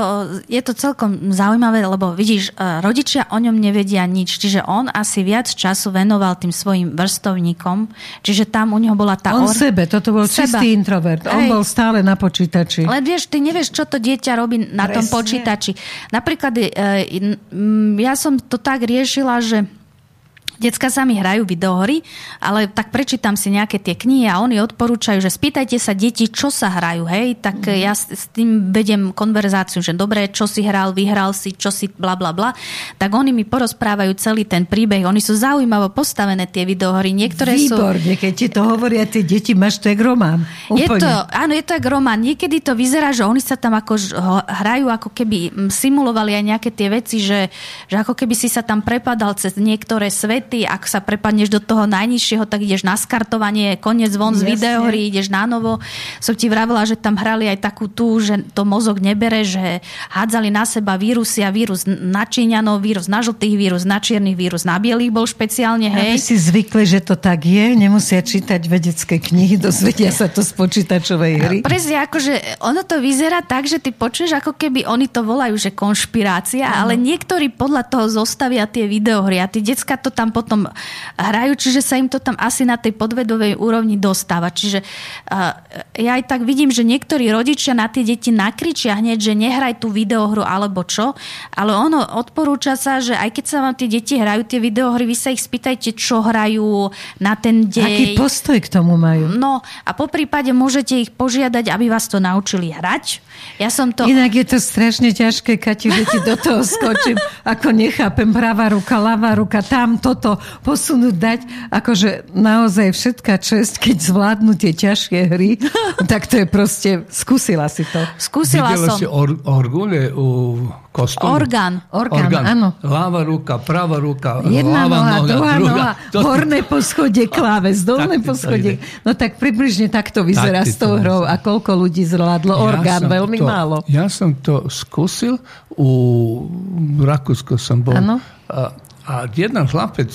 je to celkom zaujímavé, lebo vidíš, uh, rodičia o ňom nevedia nič, čiže on asi viac času venoval tým svojim vrstovníkom, čiže tam u neho bola tá... On or... sebe, toto bol seba. čistý introvert, on Hej. bol stále na počítači. Len vieš, ty nevieš, čo to dieťa robí na Presne. tom počítači. Napríklad uh, ja som to tak riešila, že Decka sa mi hrajú videohry, ale tak prečítam si nejaké tie knihy a oni odporúčajú, že spýtajte sa deti, čo sa hrajú, hej, tak mm. ja s tým vedem konverzáciu, že dobre, čo si hral, vyhral si, čo si bla bla bla, tak oni mi porozprávajú celý ten príbeh. Oni sú zaujímavo postavené tie videohry. Niektoré Výborne, sú... keď ti to hovoria tie deti, máš to jak román. Je to, áno, je to jak román. Niekedy to vyzerá, že oni sa tam ako hrajú, ako keby simulovali aj nejaké tie veci, že, že ako keby si sa tam prepadal cez niektoré svety svety, ak sa prepadneš do toho najnižšieho, tak ideš na skartovanie, koniec von z videohry, ideš na novo. Som ti vravila, že tam hrali aj takú tú, že to mozog nebere, že hádzali na seba vírusy a vírus na Číňanov, vírus na žltých, vírus na čiernych, vírus na bielých bol špeciálne, hej. Aby si zvykli, že to tak je, nemusia čítať vedecké knihy, dozvedia sa to z počítačovej hry. Presne, akože ono to vyzerá tak, že ty počuješ, ako keby oni to volajú, že konšpirácia, ano. ale niektorí podľa toho zostavia tie videohry a tí decka to tam potom hrajú, čiže sa im to tam asi na tej podvedovej úrovni dostáva. Čiže ja aj tak vidím, že niektorí rodičia na tie deti nakričia hneď, že nehraj tú videohru alebo čo, ale ono odporúča sa, že aj keď sa vám tie deti hrajú tie videohry, vy sa ich spýtajte, čo hrajú na ten deň. Aký postoj k tomu majú? No a po prípade môžete ich požiadať, aby vás to naučili hrať. Ja som to... Inak je to strašne ťažké, Kati, že ti do toho skočím, ako nechápem, pravá ruka, ľavá ruka, tam toto posunúť, dať. Akože naozaj všetká čest, keď zvládnu tie ťažké hry, (laughs) tak to je proste, skúsila si to. Skúsila Videla som. si or, orgule u kostolu? Orgán. Orgán, áno. Ľava ruka, pravá ruka, Jedna ľava noha, noha, druhá druhá. noha, To- horné poschodie (laughs) kláves, dolné to poschodie. No tak približne takto vyzerá Tak s to tou hrou. A koľko ľudí zvládlo orgán? som Veľmi to, málo. Ja som to skúsil, u v Rakúsku som bol. Áno. A, A jedan hlapec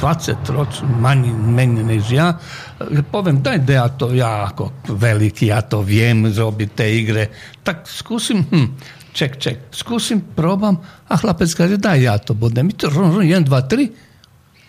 20 troc, manji meni niž ja, e, povem, daj da ja to, ja ako veliki, ja to vijem, zrobi te igre. Tak skusim, hm, ček, ček, skusim, probam, a hlapec kaže, daj ja to budem. I to, 1, 2, 3,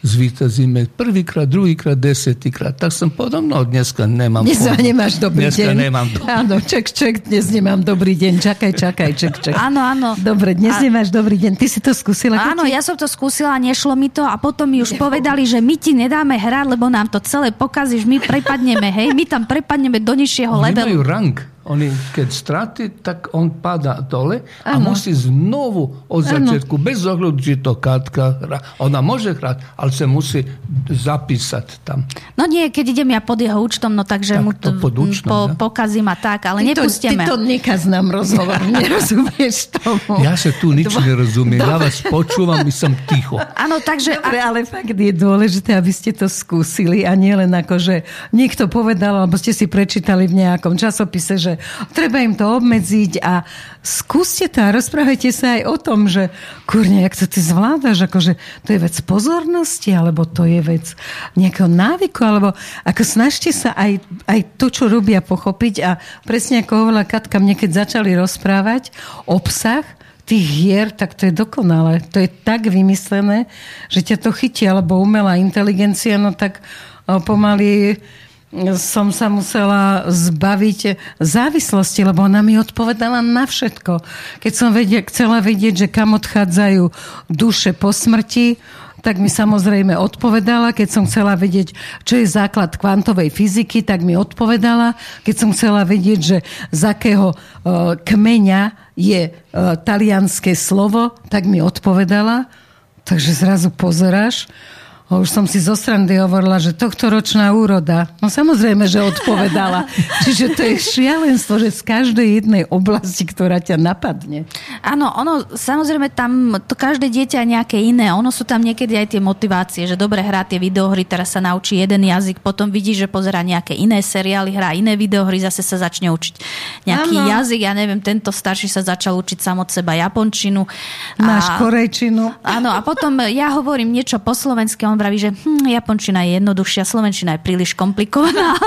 zvýťazíme prvýkrát, druhýkrát, desetýkrát. Tak som povedal, no dneska nemám Dnes nemáš dobrý dneska deň. nemám do... Áno, ček, ček, dnes nemám dobrý deň. Čakaj, čakaj, ček, ček. Áno, áno. Dobre, dnes A- nemáš dobrý deň. Ty si to skúsila? Áno, ja som to skúsila, nešlo mi to a potom mi už povedali, že my ti nedáme hrať, lebo nám to celé pokazíš, my prepadneme, hej, my tam prepadneme do nižšieho Oni majú levelu. Oni, keď stratí, tak on padá dole a Áno. musí znovu od začiatku, bez ohľadu, či to Katka hra. Ona môže hrať, ale sa musí zapísať tam. No nie, keď idem ja pod jeho účtom, no takže Tak mu to to pod účtom, po, ne? pokazím a tak, ale Ty to, ty nepustíme. to nekaz nám rozhovor, (laughs) nerozumieš tomu. Ja sa tu nič nerozumiem. Ja vás počúvam, my som ticho. Áno, takže... Dobre, ale fakt je dôležité, aby ste to skúsili a nie len ako, že niekto povedal, alebo ste si prečítali v nejakom časopise, že treba im to obmedziť a skúste to a rozprávajte sa aj o tom, že kurne, jak to ty zvládaš, akože to je vec pozornosti, alebo to je vec nejakého návyku, alebo ako snažte sa aj, aj to, čo robia, pochopiť a presne ako hovorila Katka, mne keď začali rozprávať obsah, tých hier, tak to je dokonalé. To je tak vymyslené, že ťa to chytí, alebo umelá inteligencia, no tak pomaly som sa musela zbaviť závislosti, lebo ona mi odpovedala na všetko. Keď som vedie, chcela vedieť, že kam odchádzajú duše po smrti, tak mi samozrejme odpovedala. Keď som chcela vedieť, čo je základ kvantovej fyziky, tak mi odpovedala. Keď som chcela vedieť, že z akého e, kmeňa je e, talianské slovo, tak mi odpovedala. Takže zrazu pozeráš. A už som si zo srandy hovorila, že tohto ročná úroda. No samozrejme, že odpovedala. (laughs) Čiže to je šialenstvo, že z každej jednej oblasti, ktorá ťa napadne. Áno, ono, samozrejme tam, to každé dieťa je nejaké iné. Ono sú tam niekedy aj tie motivácie, že dobre hrá tie videohry, teraz sa naučí jeden jazyk, potom vidí, že pozera nejaké iné seriály, hrá iné videohry, zase sa začne učiť nejaký Áno. jazyk. Ja neviem, tento starší sa začal učiť sám od seba japončinu. Máš A- korejčinu. Áno, a potom ja hovorím niečo po slovensky, on vraví, že hm, japončina je jednoduchšia, slovenčina je príliš komplikovaná.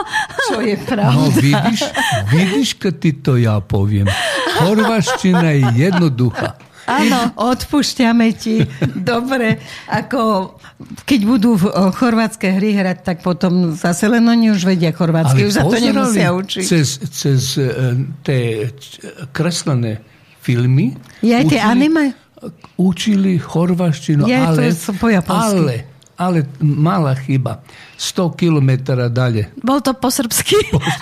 Čo je No pravda. vidíš, vidíš, keď ti to ja poviem. Chorvaština je jednoduchá. Áno, odpúšťame ti. Dobre, ako keď budú o, chorvátske hry hrať, tak potom zase len oni už vedia chorvátsky, už sa to nemusia učiť. Cez, cez eh, tie kreslené filmy. Je aj tie anime? Učili chorvaštinu, to ale, po ale, ale malá chyba. 100 kilometara dalje. Bol to po srbsky.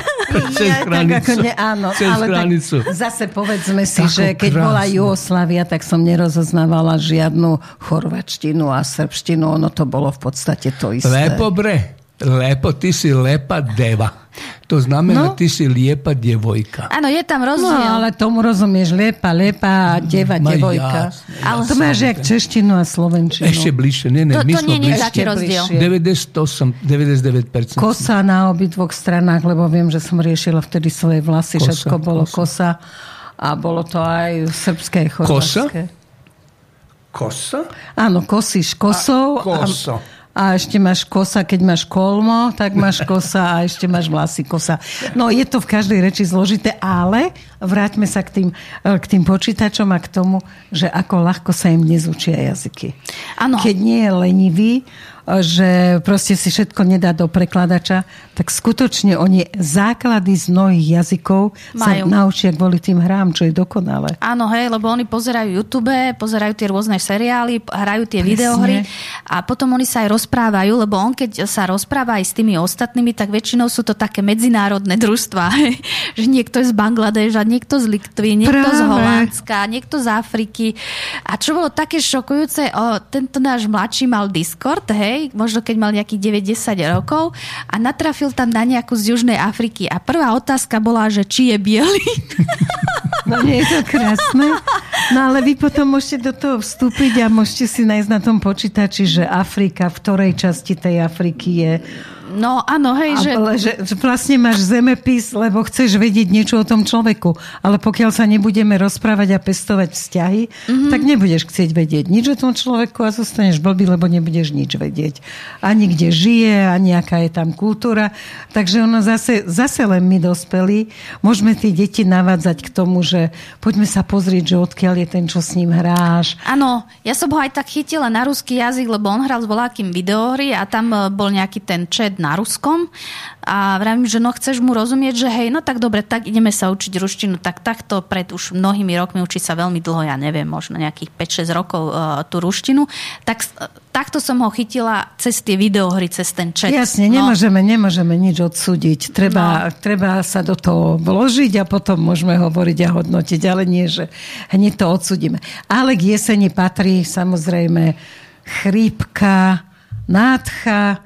(laughs) Cez Ja, tak hranicu. ako ne, áno, Cez ale hranicu. tak zase povedzme si, Tako že keď bola krásne. Jugoslávia, tak som nerozoznávala žiadnu chorvačtinu a srbštinu, ono to bolo v podstate to isté. Lepo bre. Lepo, ty si lepa deva. To znamená, No. ty si lijepa djevojka. Áno, je tam No, rozdiel. ale tomu rozumieš, lepa, lepa, deva, Ma devojka. jasne, Ale- to máš jak češtinu a slovenčinu. Ešte bližšie, ne, ne, To- my to nie je bližšie. taký rozdiel. bližšie. 98, 99%. Kosa na obidvoch stranách, lebo viem, že som riešila vtedy svoje vlasy, Kosa, všetko bolo kosa. kosa. A bolo to aj srbské, chorvátske. Kosa? Áno, kosíš kosou. A, koso. A, a ešte máš kosa, keď máš kolmo, tak máš kosa a ešte máš vlasy kosa. No je to v každej reči zložité, ale vráťme sa k tým, k tým počítačom a k tomu, že ako ľahko sa im dnes učia jazyky. Ano. Keď nie je lenivý, že proste si všetko nedá do prekladača, tak skutočne oni základy z mnohých jazykov Majú. sa naučia kvôli tým hrám, čo je dokonale. Áno, hej, lebo oni pozerajú YouTube, pozerajú tie rôzne seriály, hrajú tie Presne. videohry a potom oni sa aj rozprávajú, lebo on keď sa rozpráva aj s tými ostatnými, tak väčšinou sú to také medzinárodné družstva. (laughs) že niekto je z Bangladeža, niekto z Litvy, niekto Práve. z Holandska, niekto z Afriky. A čo bolo také šokujúce, o, tento náš mladší mal Discord, hej, hej, možno keď mal nejakých 9-10 rokov a natrafil tam na nejakú z Južnej Afriky. A prvá otázka bola, že či je biely. No nie je to krásne. No ale vy potom môžete do toho vstúpiť a môžete si nájsť na tom počítači, že Afrika, v ktorej časti tej Afriky je No áno, hej, že... Ale že, že vlastne máš zemepis, lebo chceš vedieť niečo o tom človeku. Ale pokiaľ sa nebudeme rozprávať a pestovať vzťahy, mm-hmm. tak nebudeš chcieť vedieť nič o tom človeku a zostaneš blbý, lebo nebudeš nič vedieť. Ani kde žije, ani aká je tam kultúra. Takže ono zase, zase len my dospelí môžeme tie deti navádzať k tomu, že poďme sa pozrieť, že odkiaľ je ten, čo s ním hráš. Áno, ja som ho aj tak chytila na ruský jazyk, lebo on hral s volákým videohry a tam e, bol nejaký ten na ruskom a vravím, že no chceš mu rozumieť, že hej, no tak dobre, tak ideme sa učiť ruštinu, tak takto pred už mnohými rokmi učí sa veľmi dlho, ja neviem, možno nejakých 5-6 rokov uh, tú ruštinu, tak uh, takto som ho chytila cez tie videohry, cez ten chat. Jasne, no. nemôžeme, nemôžeme nič odsúdiť. Treba, no. treba sa do toho vložiť a potom môžeme hovoriť a hodnotiť, ale nie, že hneď to odsudíme. Ale k jeseni patrí samozrejme chrípka, nádcha,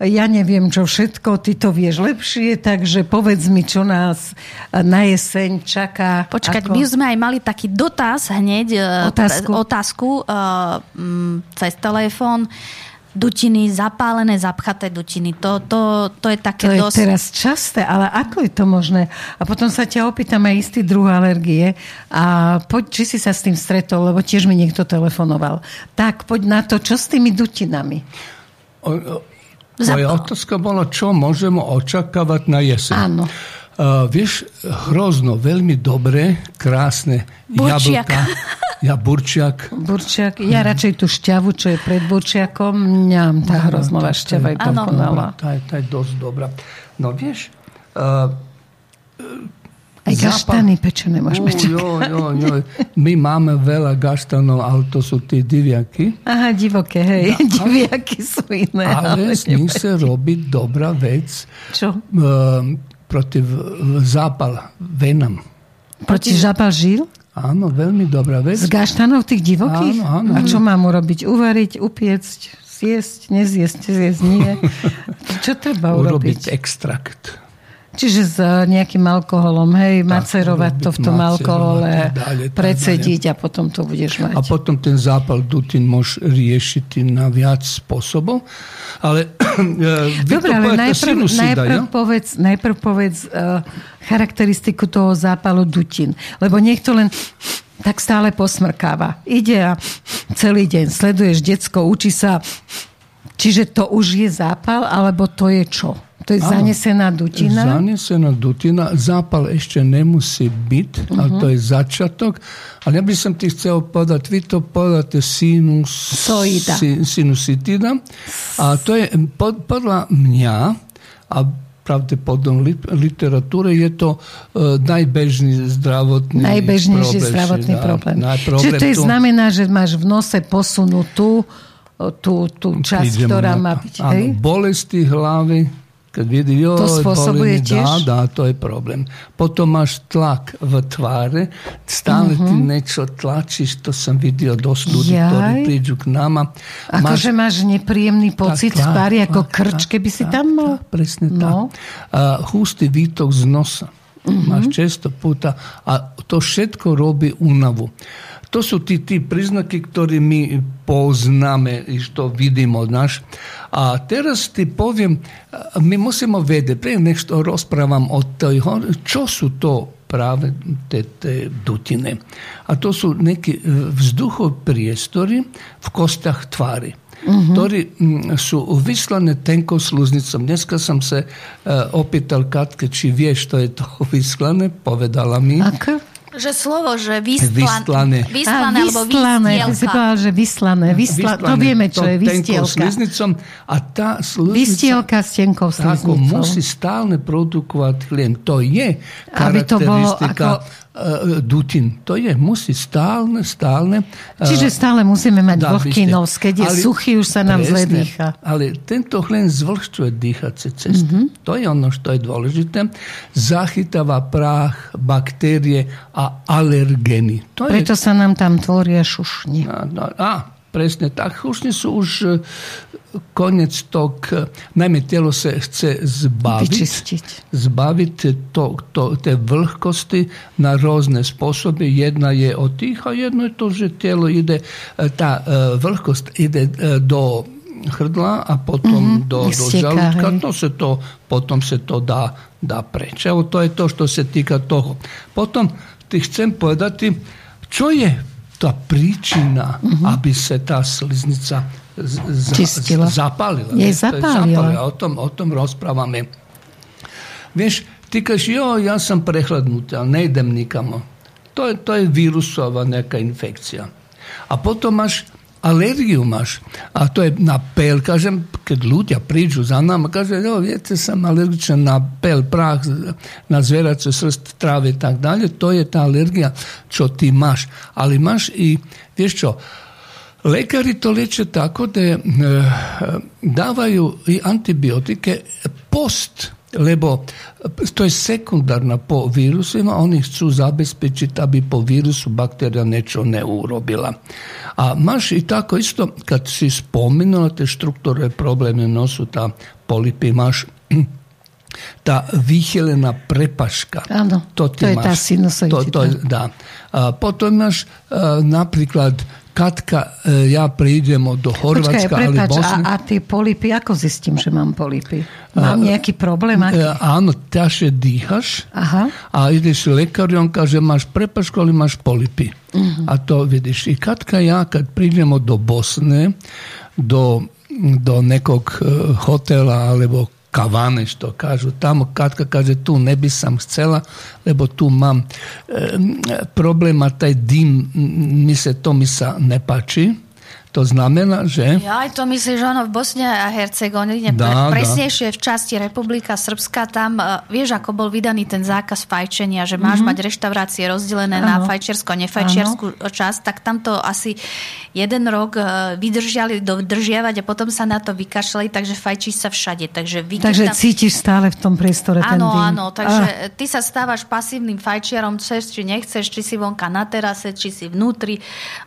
ja neviem čo všetko, ty to vieš lepšie, takže povedz mi, čo nás na jeseň čaká. Počkať, ako... my sme aj mali taký dotaz hneď, e, otázku, otázku uh, cez telefón dutiny, zapálené, zapchaté dutiny. To, to, to je také to dosť... je teraz časté, ale ako je to možné? A potom sa ťa opýtam aj istý druh alergie a poď, či si sa s tým stretol, lebo tiež mi niekto telefonoval. Tak, poď na to, čo s tými dutinami? O, o, moja otázka bola, čo môžeme očakávať na jeseň. Áno. Uh, vieš, hrozno, veľmi dobré, krásne Burčiak. jablka. (laughs) Ja burčiak. Burčiak. Ja radšej tú šťavu, čo je pred burčiakom, mňam, tá no, hroznová šťava je dokonalá. Tá, tá je dosť dobrá. No vieš, uh, aj gaštany pečené môžeme čakať. Jo, jo, jo. My máme veľa gaštanov, ale to sú tie diviaky. Aha, divoké, hej. Da, (laughs) diviaky sú iné. Ale, ale z nich sa robí dobrá vec. Čo? Uh, proti zápal venam. Proti zápal žil? Áno, veľmi dobrá vec. Z gaštanov tých divokých? Áno, áno. A čo mám urobiť? Uvariť, upiecť, zjesť, nezjesť, zjesť, nie? (laughs) čo treba urobiť? Urobiť extrakt. Čiže s nejakým alkoholom, hej, tak, macerovať to v tom alkohole, dále, precediť a potom to budeš mať. A potom ten zápal dutín môžeš riešiť na viac spôsobov. Ale (clears throat) eh, Dobre, ale najprv, najprv, ja? povedz, najprv povedz uh, charakteristiku toho zápalu dutín. Lebo niekto len tak stále posmrkáva. Ide a celý deň sleduješ decko, učí sa. Čiže to už je zápal, alebo to je čo? To je zanesená dutina? Zanesená dutina. Zápal ešte nemusí byť, uh-huh. ale to je začiatok. Ale ja by som ti chcel povedať, vy to povedáte sinus, si, sinusitida. A to je pod, podľa mňa, a pravdepodobne literatúre je to uh, najbežný zdravotný Najbežnejší problém. zdravotný dá, problém. Čiže to je znamená, že máš v nose posunutú tú, tú časť, ktorá má byť. Áno, bolesti hlavy, keď vidí, jo, to spôsobuje tiež? Dá, dá, to je problém. Potom máš tlak v tváre, stále uh-huh. ty mhm. niečo tlačíš, to som videl dosť ľudí, ktorí prídu k nám. Akože máš, máš nepríjemný pocit tak, v tvári, ako tak, krč, keby tak, si tam mal? Tak, presne no. tak. Uh, hustý výtok z nosa. Uh-huh. Máš často puta a to všetko robí únavu. To sú tí, tí príznaky, ktoré my poznáme, to vidíme, naš. A teraz ti poviem, my musíme vedieť, pre než to rozprávam o tej, čo sú to práve te, te dutine. A to sú neki vzduchopriestory v kostach tvári. uh-huh. ktorí m, sú vyslané tenkou sluznicom. Dneska som sa uh, opýtal Katke, či vieš, čo je to (laughs) vyslané. Povedala mi. Ako? Že slovo, že vyslan, Vyslané. vyslané, A, alebo vyslané, ty si povedal, že vyslané. Vysla, to vieme, čo je tenkou vystielka. sliznicom a tá sliznica Vystielka s tenkou ako sliznicou. musí stále produkovať chlien. To je Aby to bolo charakteristika ako- dutin. To je, musí stále, stále... e, Čiže stále musíme mať vlhkynosť. byste. Keď je Ali- suchý, už sa nám zle presne, dýcha. Ale tento chlien zvlhčuje dýchacie cesty. Mhm. To je ono, što je dôležité. Zachytáva prach, baktérie a alergeny. To je Preto sa nám tam tvoria šušni. a, a, a, presne tak. Hušni su už e, konec tog, naime, tijelo se chce zbaviti, Vyčistiť. zbaviti to, to, te vlhkosti na rozne sposobe. Jedna je od tih, a jedno je to, že tijelo ide, e, ta e, vlhkost ide do hrdla, a potom do, do Isteka, žalutka. hej. To se to, potom se to da, da preći. Evo, to je to što se tika toho. Potom ti chcem povedati, čo je ta príčina, aby se ta sliznica za- Čistila. zapalila. Je zapalila. O tom, o tom rozprávame. Vieš, ty kažeš, jo, ja sam prehladnut, ali ne idem nikamo. To je, to je virusova neka infekcija. A potom maš alergiju maš, a to je na pel, kažem, kad ľudia priđu za nama, kaže, jo, vidite, sam alergičan na pel, prah, na zverace, srst, trave i tak dalje, to je ta alergija čo ti maš. Ali maš i, vieš čo, Lekari to liječe tako da e, davaju i antibiotike post, lebo to je sekundarna po virusima, oni chcú zabezpečiti aby po virusu bakterija nečo ne urobila. A maš i tako isto, kad si spominula te strukturne probleme nosu, ta polipi, maš (clears throat) ta vychelená prepaška. Áno, to, ty to je tá sinusoidita. To, to, dá. A potom máš a, napríklad Katka, e, ja prídemo do Počkaj, Chorvátska, ale prepáč, Bosny. a, a tie polipy, ako zistím, že mám polipy? Mám nejaký problém? E, Aký? áno, ťažšie dýchaš Aha. a ideš lekár, on kaže, máš prepašku, ale máš polipy. Mhm. A to vidiš. I Katka ja, kad prídemo do Bosne, do, do nekog e, hotela alebo kavane, što kažu tamo, Katka kaže, tu ne bi sam chcela, lebo tu mam e, problema, taj dim, mi se to mi sa ne pači. To znamená, že... Ja aj to myslíš, že ono v Bosne a Hercegovine, Dá, dá. presnejšie v časti Republika Srbska, tam uh, vieš, ako bol vydaný ten zákaz fajčenia, že máš mať reštaurácie rozdelené na Áno. fajčiarsko a nefajčiarskú časť, tak tam to asi jeden rok uh, vydržali dodržiavať a potom sa na to vykašľali, takže fajčí sa všade. Takže, Takže tam... cítiš stále v tom priestore ten Áno, áno, takže ty sa stávaš pasívnym fajčiarom, chceš či nechceš, či si vonka na terase, či si vnútri.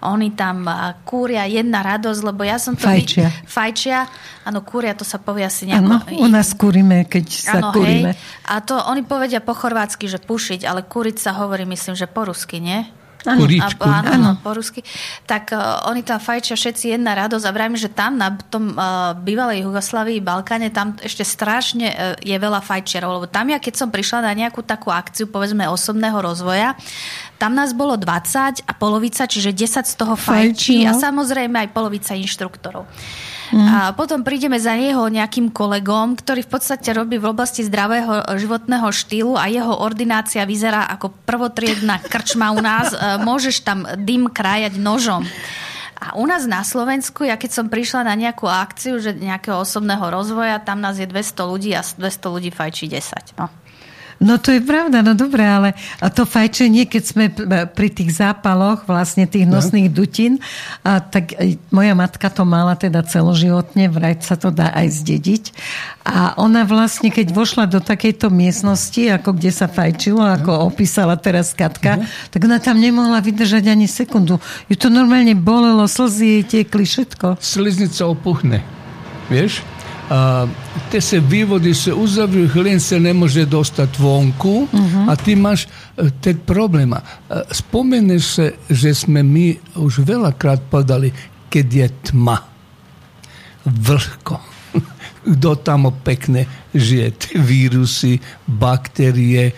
Oni tam a, kúria, jedna radosť, lebo ja som to... Fajčia. Fajčia. Áno, kúria, to sa povie asi Áno, nejako... u nás kúrime, keď sa Áno, kúrime. hej. A to oni povedia po chorvátsky, že pušiť, ale kúriť sa hovorí, myslím, že po rusky, nie? Áno. Kuričku. A, áno, po rusky. Tak uh, oni tam fajčia všetci jedna radosť a vravím, že tam na tom uh, bývalej Jugoslavii, Balkáne, tam ešte strašne uh, je veľa fajčiarov, lebo tam ja keď som prišla na nejakú takú akciu, povedzme osobného rozvoja, tam nás bolo 20 a polovica, čiže 10 z toho fajčí a no. samozrejme aj polovica inštruktorov. A potom prídeme za jeho nejakým kolegom, ktorý v podstate robí v oblasti zdravého e, životného štýlu a jeho ordinácia vyzerá ako prvotriedna krčma u nás. E, Môžeš tam dym krájať nožom. A u nás na Slovensku, ja keď som prišla na nejakú akciu, že nejakého osobného rozvoja, tam nás je 200 ľudí a z 200 ľudí fajčí 10. No. No to je pravda, no dobre, ale to fajčenie, keď sme pri tých zápaloch vlastne tých nosných dutín, a tak e, moja matka to mala teda celoživotne, vraj sa to dá aj zdediť. A ona vlastne, keď vošla do takejto miestnosti, ako kde sa fajčilo, ako opísala teraz Katka, tak ona tam nemohla vydržať ani sekundu. Ju to normálne bolelo, slzy jej tiekli, všetko. sliznica opuhne. Vieš? A, te se vývody se uzaviju, hlin se ne može vonku, a ti imaš e, te problema. E, Spomeneš se, že sme mi už veľakrát podali, keď je tma. Vlhko. (laughs) Kto tamo pekne žije? Te Vírusy, bakterie, e,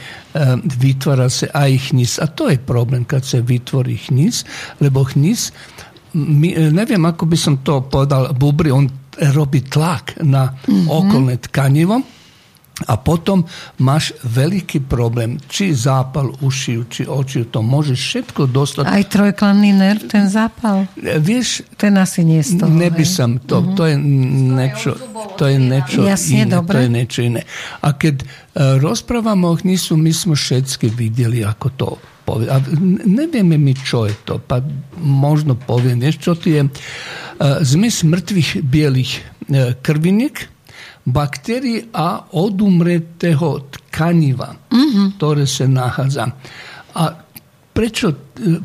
vytvára se aj hnis. A to je problém, kad se vytvorí hnis, lebo hnis mi, neviem, ako by som to povedal, bubri, on robí tlak na mm-hmm. okolné tkanivo a potom máš veľký problém, či zápal ušiju, či očiju, to môžeš všetko dostať. Aj trojklanný nerv, ten zápal? Vieš, ten asi nie z toho. Neby som to, mm-hmm. to je niečo, to je niečo Jasne, iné. Dobre. To je niečo iné. A keď uh, rozprávame o hnisu, my sme všetky videli, ako to povijem. a ne vijem mi čo je to, pa možno povijem, što čo je e, zmes mrtvih bijelih e, krvinik, bakterije, a odumreteho tkanjiva, mm-hmm. se nahaza. A prečo, e,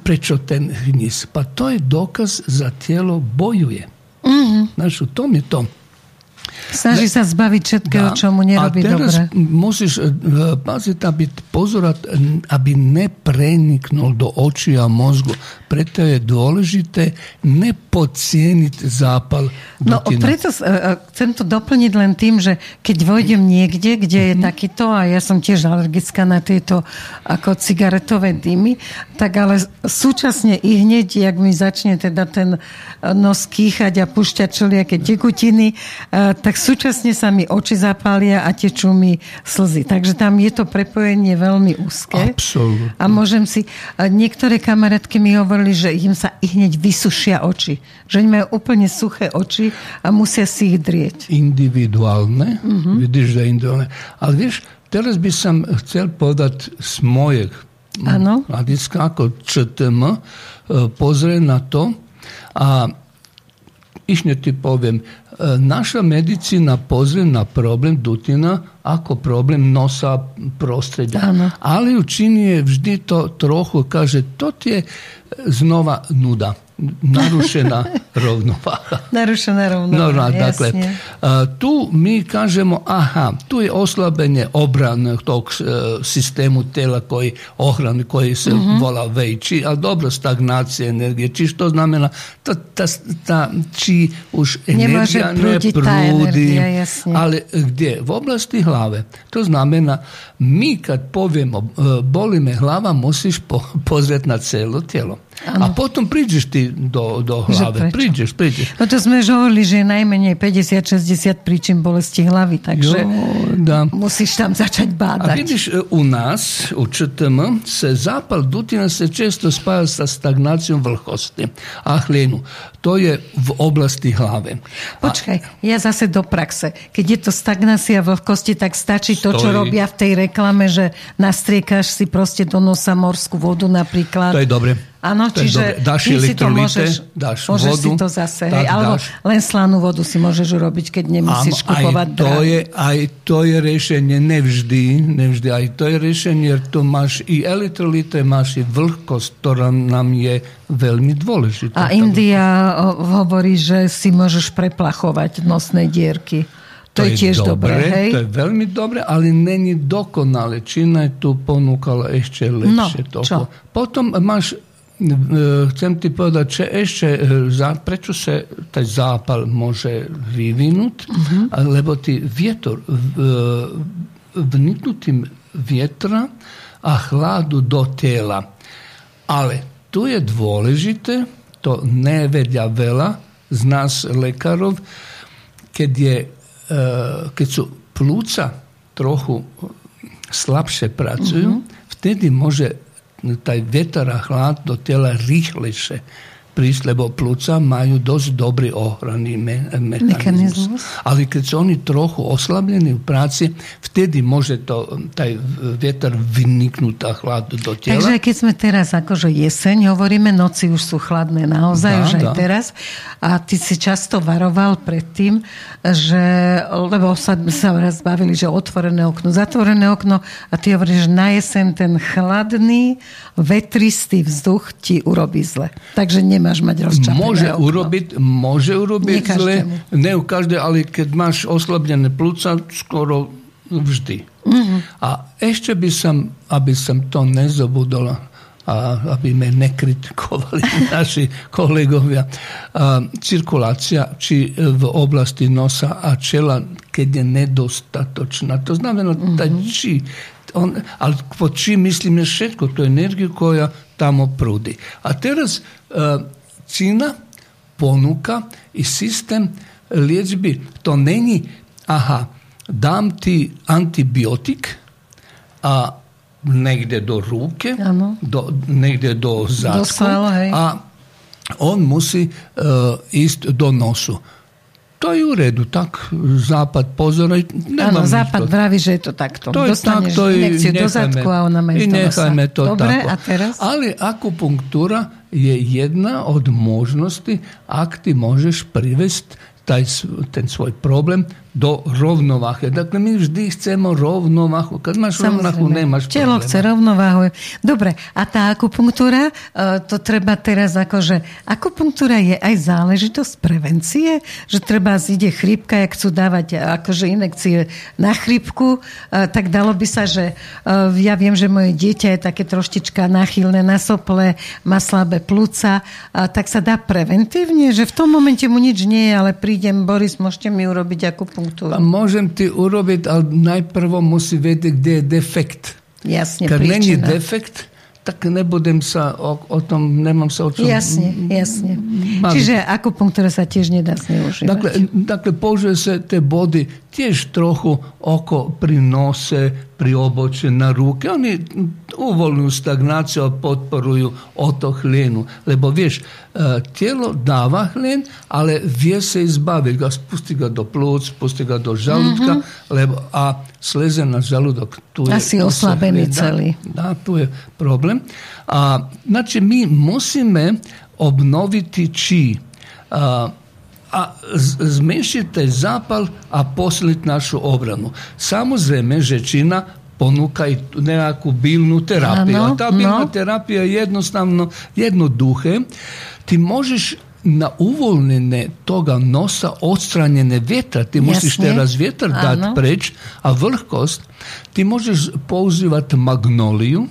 prečo ten hnis? Pa to je dokaz za tijelo bojuje. Mm-hmm. U tom je to. Snaží sa zbaviť všetkého, čo mu nerobí dobre. A teraz dobre. musíš uh, paziť, aby pozorat, aby nepreniknul do očí a mozgu. Preto je dôležité nepodcieniť zápal No dutina. preto uh, chcem to doplniť len tým, že keď vojdem niekde, kde je mm-hmm. takýto, a ja som tiež alergická na tieto ako cigaretové dymy, tak ale súčasne i hneď, jak mi začne teda ten nos kýchať a pušťať čeliaké tekutiny, tak súčasne sa mi oči zapália a tečú mi slzy. Takže tam je to prepojenie veľmi úzke. Absolutne. A môžem si... Niektoré kamarátky mi hovorili, že im sa i hneď vysušia oči. Že majú úplne suché oči a musia si ich drieť. Individuálne. Uh-huh. Vidíš, že individuálne. Ale vieš, teraz by som chcel povedať z mojich hľadiska ako ČTM pozrieť na to a išne ti poviem, naša medicina pozrie na problem dutina ako problem nosa prostredia. Ano. Ali učini je vždy to trochu, kaže, to ti je znova nuda narušena (laughs) rovnováha. Narušená rovnováha, no, dakle, tu mi kažemo, aha, tu je oslabenje obrannog tog sistemu tela koji ohrani, koji se mm-hmm. vola veći, ali dobro stagnacija energije, či što znamena, ta, ta, ta či už energija ne prudi, ali gdje? V oblasti hlave. To znamena, mi kad povijemo boli me hlava, musiš po, (laughs) pozrieť na celo tijelo. Ano. A potom prídeš do, do hlave. Prídeš, prídeš. No to sme už hovorili, že je najmenej 50-60 príčin bolesti hlavy, takže jo, da. musíš tam začať bádať. A vidíš, u nás, u ČTM, se zápal dutina se često spája sa stagnáciou vlhkosti a chlenu. To je v oblasti hlave. Počkaj, ja zase do praxe. Keď je to stagnácia vlhkosti, tak stačí to, čo robia v tej reklame, že nastriekaš si proste do nosa morskú vodu napríklad. To je dobre. Áno, čiže dáš ty si to môžeš, dáš môžeš vodu, si to zase, hej, alebo dáš. len slanú vodu si môžeš urobiť, keď nemusíš Áno, kupovať aj to, je, aj to je riešenie, nevždy, nevždy, aj to je riešenie, to máš i elektrolite, máš i vlhkosť, ktorá nám je veľmi dôležitá. A India hovorí, že si môžeš preplachovať nosné dierky. To, to je tiež dobré, dobre, hej? To je veľmi dobre, ale není dokonale. Čína je tu ponúkala ešte lepšie. No, čo? Potom máš chcem ti povedať, že ešte prečo sa taj zápal môže vyvinúť, uh-huh. lebo ty vietor vniknutím vietra a chladu do tela. Ale tu je dôležité, to nevedia veľa z nás lekárov, keď, je, keď sú plúca trochu slabšie pracujú, uh-huh. vtedy môže taj vjetar a hlad do tela rýchlejšie prísť, lebo plúca majú dosť dobrý ochranný me- mechanizmus. mechanizmus. Ale keď sú oni trochu oslabení v práci, vtedy môže to, taj vietor vyniknúť a chlad do tela. Takže keď sme teraz akože jeseň, hovoríme, noci už sú chladné naozaj, dá, už aj dá. teraz. A ty si často varoval pred tým, že, lebo sa, sa raz bavili, že otvorené okno, zatvorené okno a ty hovoríš, na jeseň ten chladný, vetristý vzduch ti urobí zle. Takže nemáš mať rozčapené Môže okno. urobiť, môže urobiť zle, ne u každé, ale keď máš oslabené plúca, skoro vždy. Mm-hmm. A ešte by som, aby som to nezabudol, a aby me nekritikovali (laughs) naši kolegovia, a, cirkulácia či v oblasti nosa a čela, keď je nedostatočná. To znamená, mm-hmm. taj či, on, ali pod či mislim je všetko, to je energiju koja tamo prudi. A teraz uh, Čína ponuka i sistem liječbi. To není, aha, dám ti antibiotik, a negdje do ruke, do, negdje do začku, a on musi uh, ist do nosu. To je u redu, tak západ pozoraj. Áno, západ to. vraví, že je to takto. To je Dostaneš takto do zadku a ona I nechajme to Dobre, tako. a teraz? Ali akupunktúra je jedna od možnosti, ak ty môžeš privesti taj, ten svoj problem do rovnováhy. Dakle, my vždy chceme rovnováhu. Kad máš rovnováhu, nemáš Telo chce rovnováhu. Dobre, a tá akupunktúra, e, to treba teraz akože... Akupunktúra je aj záležitosť prevencie, že treba ide chrípka, jak chcú dávať akože inekcie na chrípku, e, tak dalo by sa, že e, ja viem, že moje dieťa je také troštička nachylné na sople, má slabé plúca, tak sa dá preventívne, že v tom momente mu nič nie je, ale prídem, Boris, môžete mi urobiť akupunktúru akupunktúru? Môžem ti urobiť, ale najprv musí vedieť, kde je defekt. Jasne, Keď není príčina. defekt, tak nebudem sa o, o tom, nemám sa o čom... Jasne, jasne. Baviť. Čiže akupunktúra sa tiež nedá zneužívať. Dakle, dakle použije se te body tiež trochu oko pri nose, pri oboče, na ruke. Oni uvoľnú stagnáciu a podporujú otohlinu. Lebo vieš, e, telo dáva hlien, ale vie sa izbaviť ga. Spusti ga do plúc, spusti ga do žalúdka, lebo, a sleze na žalúdok. Tu je, sa oslabený hlien- celý. Da, tu je problem. A, znači, mi musíme obnoviti či. A, a zmešite zapal, a posliti našu obranu. Samo zemežečina ponuka i nekakvu bilnu terapiju. Ta bilna no. terapija je jednostavno jedno duhe. Ti možeš na uvolnjene toga nosa odstranjene vjetra, ti možeš te razvjetar dati preč, a vrhkost ti možeš pouzivati magnoliju,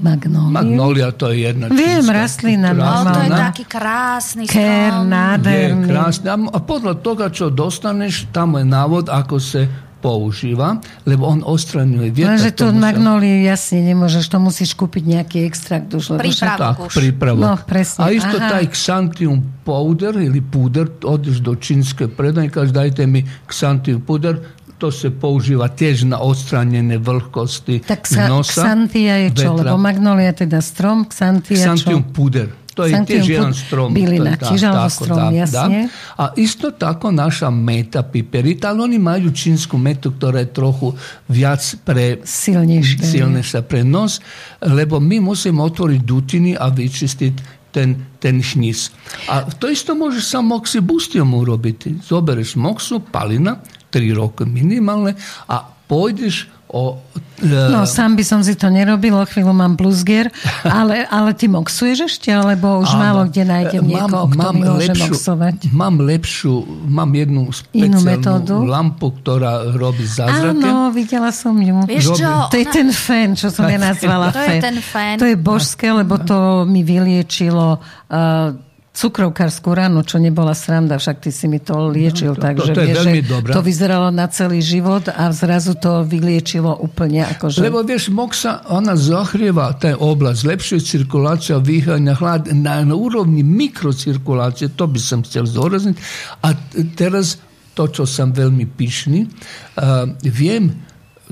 Magnóliu. Magnolia to je jedna Viem, čínska rastlina, rastlina. Ale to je Normálna. taký krásny Ker, strom. Je nádherný. krásne. A podľa toho, čo dostaneš, tam je návod, ako sa používa, lebo on odstraňuje vietor. Lenže tú tomu sa- magnóliu jasne nemôžeš, to musíš kúpiť nejaký extrakt už. Tak, už. prípravok. No, presne. A isto Aha. taj Xantium powder ili puder, odeš do čínske predaj, kažeš dajte mi Xantium puder, to se používa tiež na odstranjene vlhkosti Tak sa, nosa. Xantia je čo? vetra. Lebo magnólia je teda strom, Xantia Xantium čo? puder. To je tiež jedan strom. je, čiže alebo strom, jasne. A isto tako naša meta piperita, ali oni majú čínsku metu, ktorá je trochu viac pre Silnejšie. silnejšia pre nos, lebo my musíme otvoriť dutiny a vyčistiť ten, ten hnis. A to isto môžeš sa moxibustom urobiť. Zobereš moxu, palina, 3 roky minimálne a pôjdeš o... e, No, sám by som si to nerobil, o chvíľu mám plusgier, (laughs) ale, ale ty moxuješ ešte, alebo už Áno. málo kde nájdem Mám- niekoho, kto mám mi môže lepšiu- moxovať. Mám lepšiu, mám jednu speciálnu metódu? lampu, ktorá robí zázraky. Áno, videla som ju. Vieš čo? To je ten fén, čo som ja (laughs) nazvala To je fén. ten fén. To je božské, lebo to mi vyliečilo uh, cukrovkárskú ranu, čo nebola sranda, však ty si mi to liečil, to- takže to je vieš, veľmi dobré. to vyzeralo na celý život a zrazu to vyliečilo úplne akože... Lebo vieš, moxa, ona zahrieva taj oblast, lepšia cirkulácia, výhania, hlad, na, na úrovni mikrocirkulácie, to by som chcel zdôrazniť. A teraz to, čo som veľmi pyšný, uh, viem,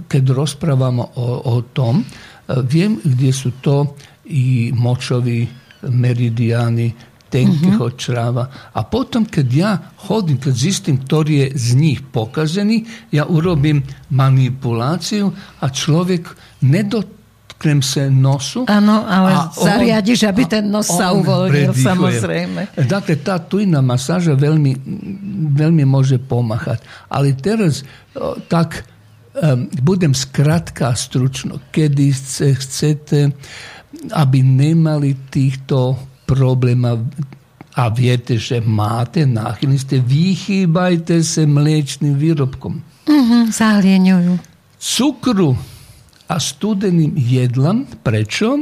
keď rozprávame o, o tom, uh, viem, kde sú to i močoví meridiány, tenkého črava. A potom, keď ja hodím, keď zistím, ktorý je z nich pokazený, ja urobím manipuláciu a človek nedotknem sa nosu. Áno, ale a on- zariadiš, aby ten nos sa uvoľnil, predýchuje. samozrejme. Dakle, tá tujná masáža veľmi, veľmi môže pomáhať. Ale teraz tak um, budem skrátka a stručno. Kedy chce, chcete, aby nemali týchto problema a vjeteše mate, nahilniste, vihibajte se mlečnim virobkom. Mm -hmm, Cukru, a studenim jedlam, prečo,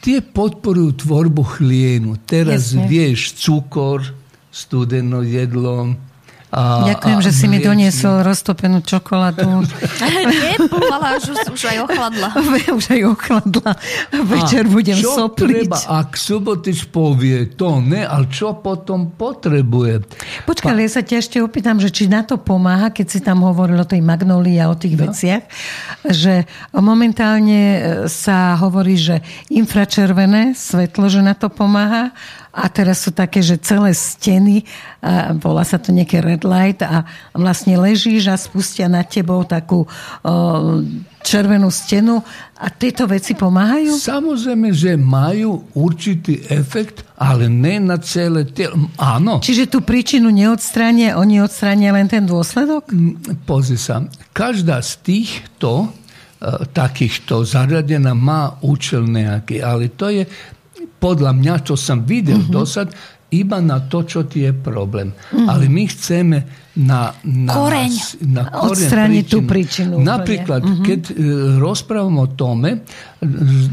ti potporuju tvorbu hlijenu, te razviješ cukor, studeno jedlom, A, Ďakujem, a že si mi doniesol roztopenú čokoládu. (laughs) Nie, už, už aj ochladla. (laughs) už aj ochladla. Večer budem čo sopliť. treba, ak Subotič povie to ne, ale čo potom potrebuje? Počkaj, ale ja sa ťa ešte opýtam, že či na to pomáha, keď si tam hovoril o tej magnolii a o tých no. veciach, že momentálne e, sa hovorí, že infračervené svetlo, že na to pomáha a teraz sú také, že celé steny, a volá sa to nejaké red light a vlastne ležíš a spustia nad tebou takú o, červenú stenu a tieto veci pomáhajú? Samozrejme, že majú určitý efekt, ale ne na celé telo. Áno. Čiže tú príčinu neodstránia, oni odstránia len ten dôsledok? Pozri sa, každá z týchto e, takýchto zariadena má účel nejaký, ale to je podlamnja što sam vidio mm -hmm. do sad, ima na to čo ti je problem. Mm -hmm. Ali mi chceme na, na, korenj, na korenj tu pričinu. Napriklad, mm -hmm. kad uh, rozpravamo o tome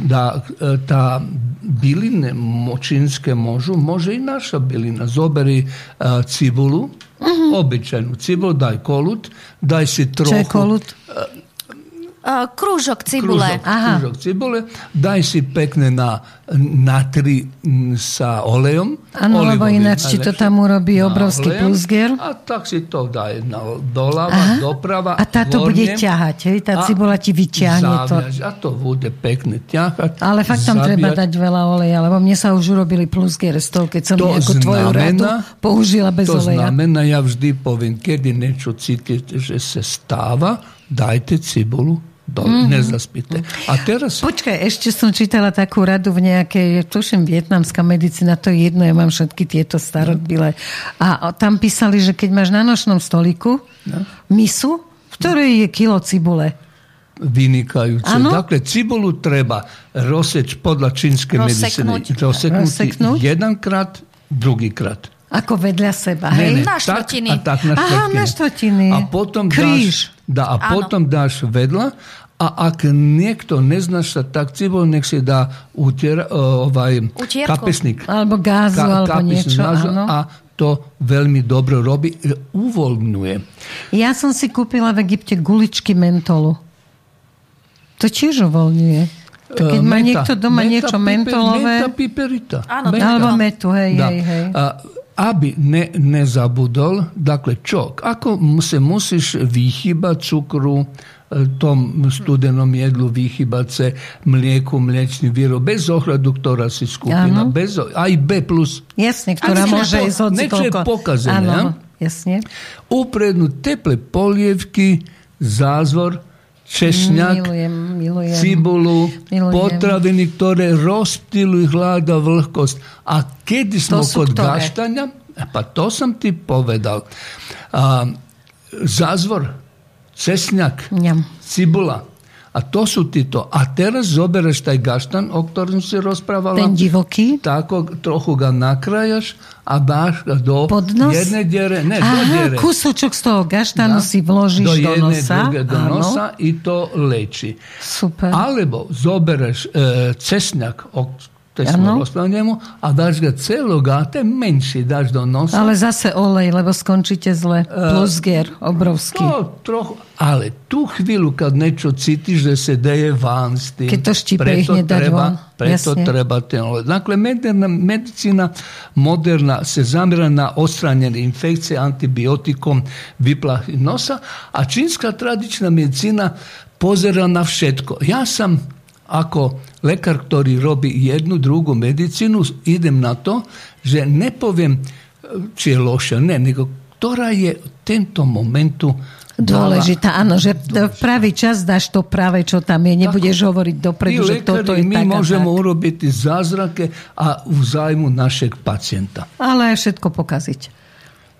da uh, ta biline močinske možu, može i naša bilina. Zoberi uh, cibulu, Mm -hmm. Običajnu cibulu, daj kolut, daj si trohu. Če kolut? Uh, krúžok cibule. Krúžok, krúžok cibule. Daj si pekne na natri sa olejom. Áno, lebo ináč ti to tam urobí obrovský plusger. A tak si to daj na, doľava, doprava. A táto vorne, bude ťahať, hej? Tá cibola ti vyťahne to. Zaviaž, a to bude pekne ťahať. Ale fakt tam treba dať veľa oleja, lebo mne sa už urobili plusger z toho, keď som to nejakú tvoju radu použila bez to oleja. To znamená, ja vždy poviem, kedy niečo cítite, že sa stáva, dajte cibulu do, mm-hmm. nezaspite. A teraz... Počkaj, ešte som čítala takú radu v nejakej, tuším, vietnamská medicína, to je jedno, ja mám všetky tieto starodbile. A tam písali, že keď máš na nočnom stoliku no. misu, v ktorej je kilo cibule, vynikajúce. Ano? Dakle, cibulu treba rozseč podľa čínskej medicíny. Rozseknúť jedenkrát, druhýkrát. Ako vedľa seba, hej? Ne, ne, na štvrtiny. Tak, a tak na štvrtiny. Aha, na štvrtiny. A potom Kríž. dáš, dá, a potom dáš vedľa a ak niekto neznáša tak cibul, nech si dá utier, uh, ovaj, kapesnik. Alebo gázu, Ka, alebo niečo. Áno. A to veľmi dobre robí, uvoľňuje. Ja som si kúpila v Egypte guličky mentolu. To tiež uvoľňuje. To keď má meta, niekto doma meta, niečo piper, mentolové... Meta piperita. Áno, meta. Alebo metu, hej, da. hej, hej. A, aby ne, nezabudol, dakle čo, ako se musíš vychybať cukru, tom studenom jedlu vychybať se mlijeku, mliječni výrob, bez ohľadu, ktorá si skupina, ano. bez, aj B+. Jasne, ktorá môže ísť od Niečo je pokazené. Áno, jasne. Uprednú teple polievky, zázvor, češnjak, milujem, milujem. cibulu, milujem. potravini tore rostilu i hlada vlhkost, A kedi smo kod tore. gaštanja, e, pa to sam ti povedal. A, zazvor, česnjak, Njam. cibula, a to sú títo. A teraz zobereš taj gaštan, o ktorom si rozprávala. Ten divoký. Tako, trochu ga nakrajaš a dáš ga do Podnos? jednej diere. Ne, Aha, do diere. kúsočok z toho gaštanu si vložíš do, do jednej, nosa. Druge, do Áno. nosa i to leči. Super. Alebo zobereš e, cesňak, o ktorej Áno. smo rozprávali njemu, a dáš ga celoga, ten menší dáš do nosa. Ale zase olej, lebo skončíte zle. Plusger, obrovský. To trochu, ale tú chvíľu, kad niečo cítiš, že se deje van s tým, Keď to štípe, ich nedať treba, von. preto Jasne. treba ten olej. Dakle, moderna, medicina moderna se zamera na odstranjene infekcije antibiotikom vyplahy nosa, a čínska tradičná medicina pozera na všetko. Ja sam ako lekar, ktorý robí jednu, druhú medicínu, idem na to, že nepoviem, či je loša, ne, nego ktorá je v tento momentu Dôležitá, áno, že v pravý čas dáš to práve, čo tam je. Nebudeš hovoriť dopredu, že toto je my tak môžeme tak. urobiť zázrake a v zájmu našeg pacienta. Ale všetko pokaziť.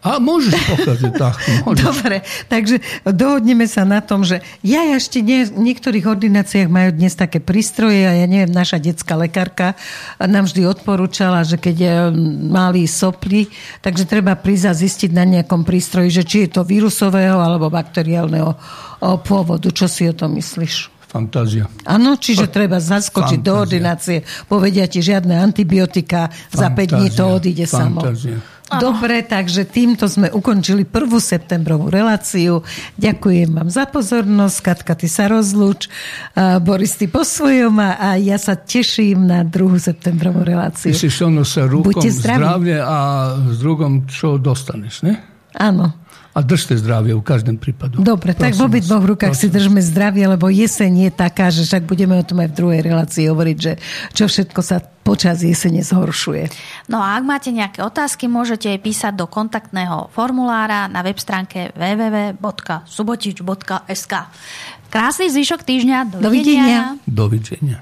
A môžeš pokaziť, tak. (laughs) Môžeš. Dobre, takže dohodneme sa na tom, že ja ešte nie, v niektorých ordináciách majú dnes také prístroje a ja neviem, naša detská lekárka nám vždy odporúčala, že keď mali sopli, takže treba prísť a zistiť na nejakom prístroji, že či je to vírusového alebo bakteriálneho pôvodu. Čo si o tom myslíš? Fantázia. Áno, čiže treba zaskočiť do Fantázia. ordinácie, povedia ti žiadne antibiotika, za 5 dní to odíde samo. Dobre, takže týmto sme ukončili prvú septembrovú reláciu. Ďakujem vám za pozornosť. Katka, ty sa rozlúč. Boris, ty po svojom a ja sa teším na druhú septembrovú reláciu. Myslíš ono sa rukom zdravie a s drugom čo dostaneš, ne? Áno. A držte zdravie v každom prípadu. Dobre, Prosím tak v obi dvoch rukách si držme zdravie, lebo jeseň je taká, že však budeme o tom aj v druhej relácii hovoriť, že čo všetko sa počas jesene zhoršuje. No a ak máte nejaké otázky, môžete písať do kontaktného formulára na web stránke www.subotič.sk Krásny zvyšok týždňa. Dovidenia. Dovidenia.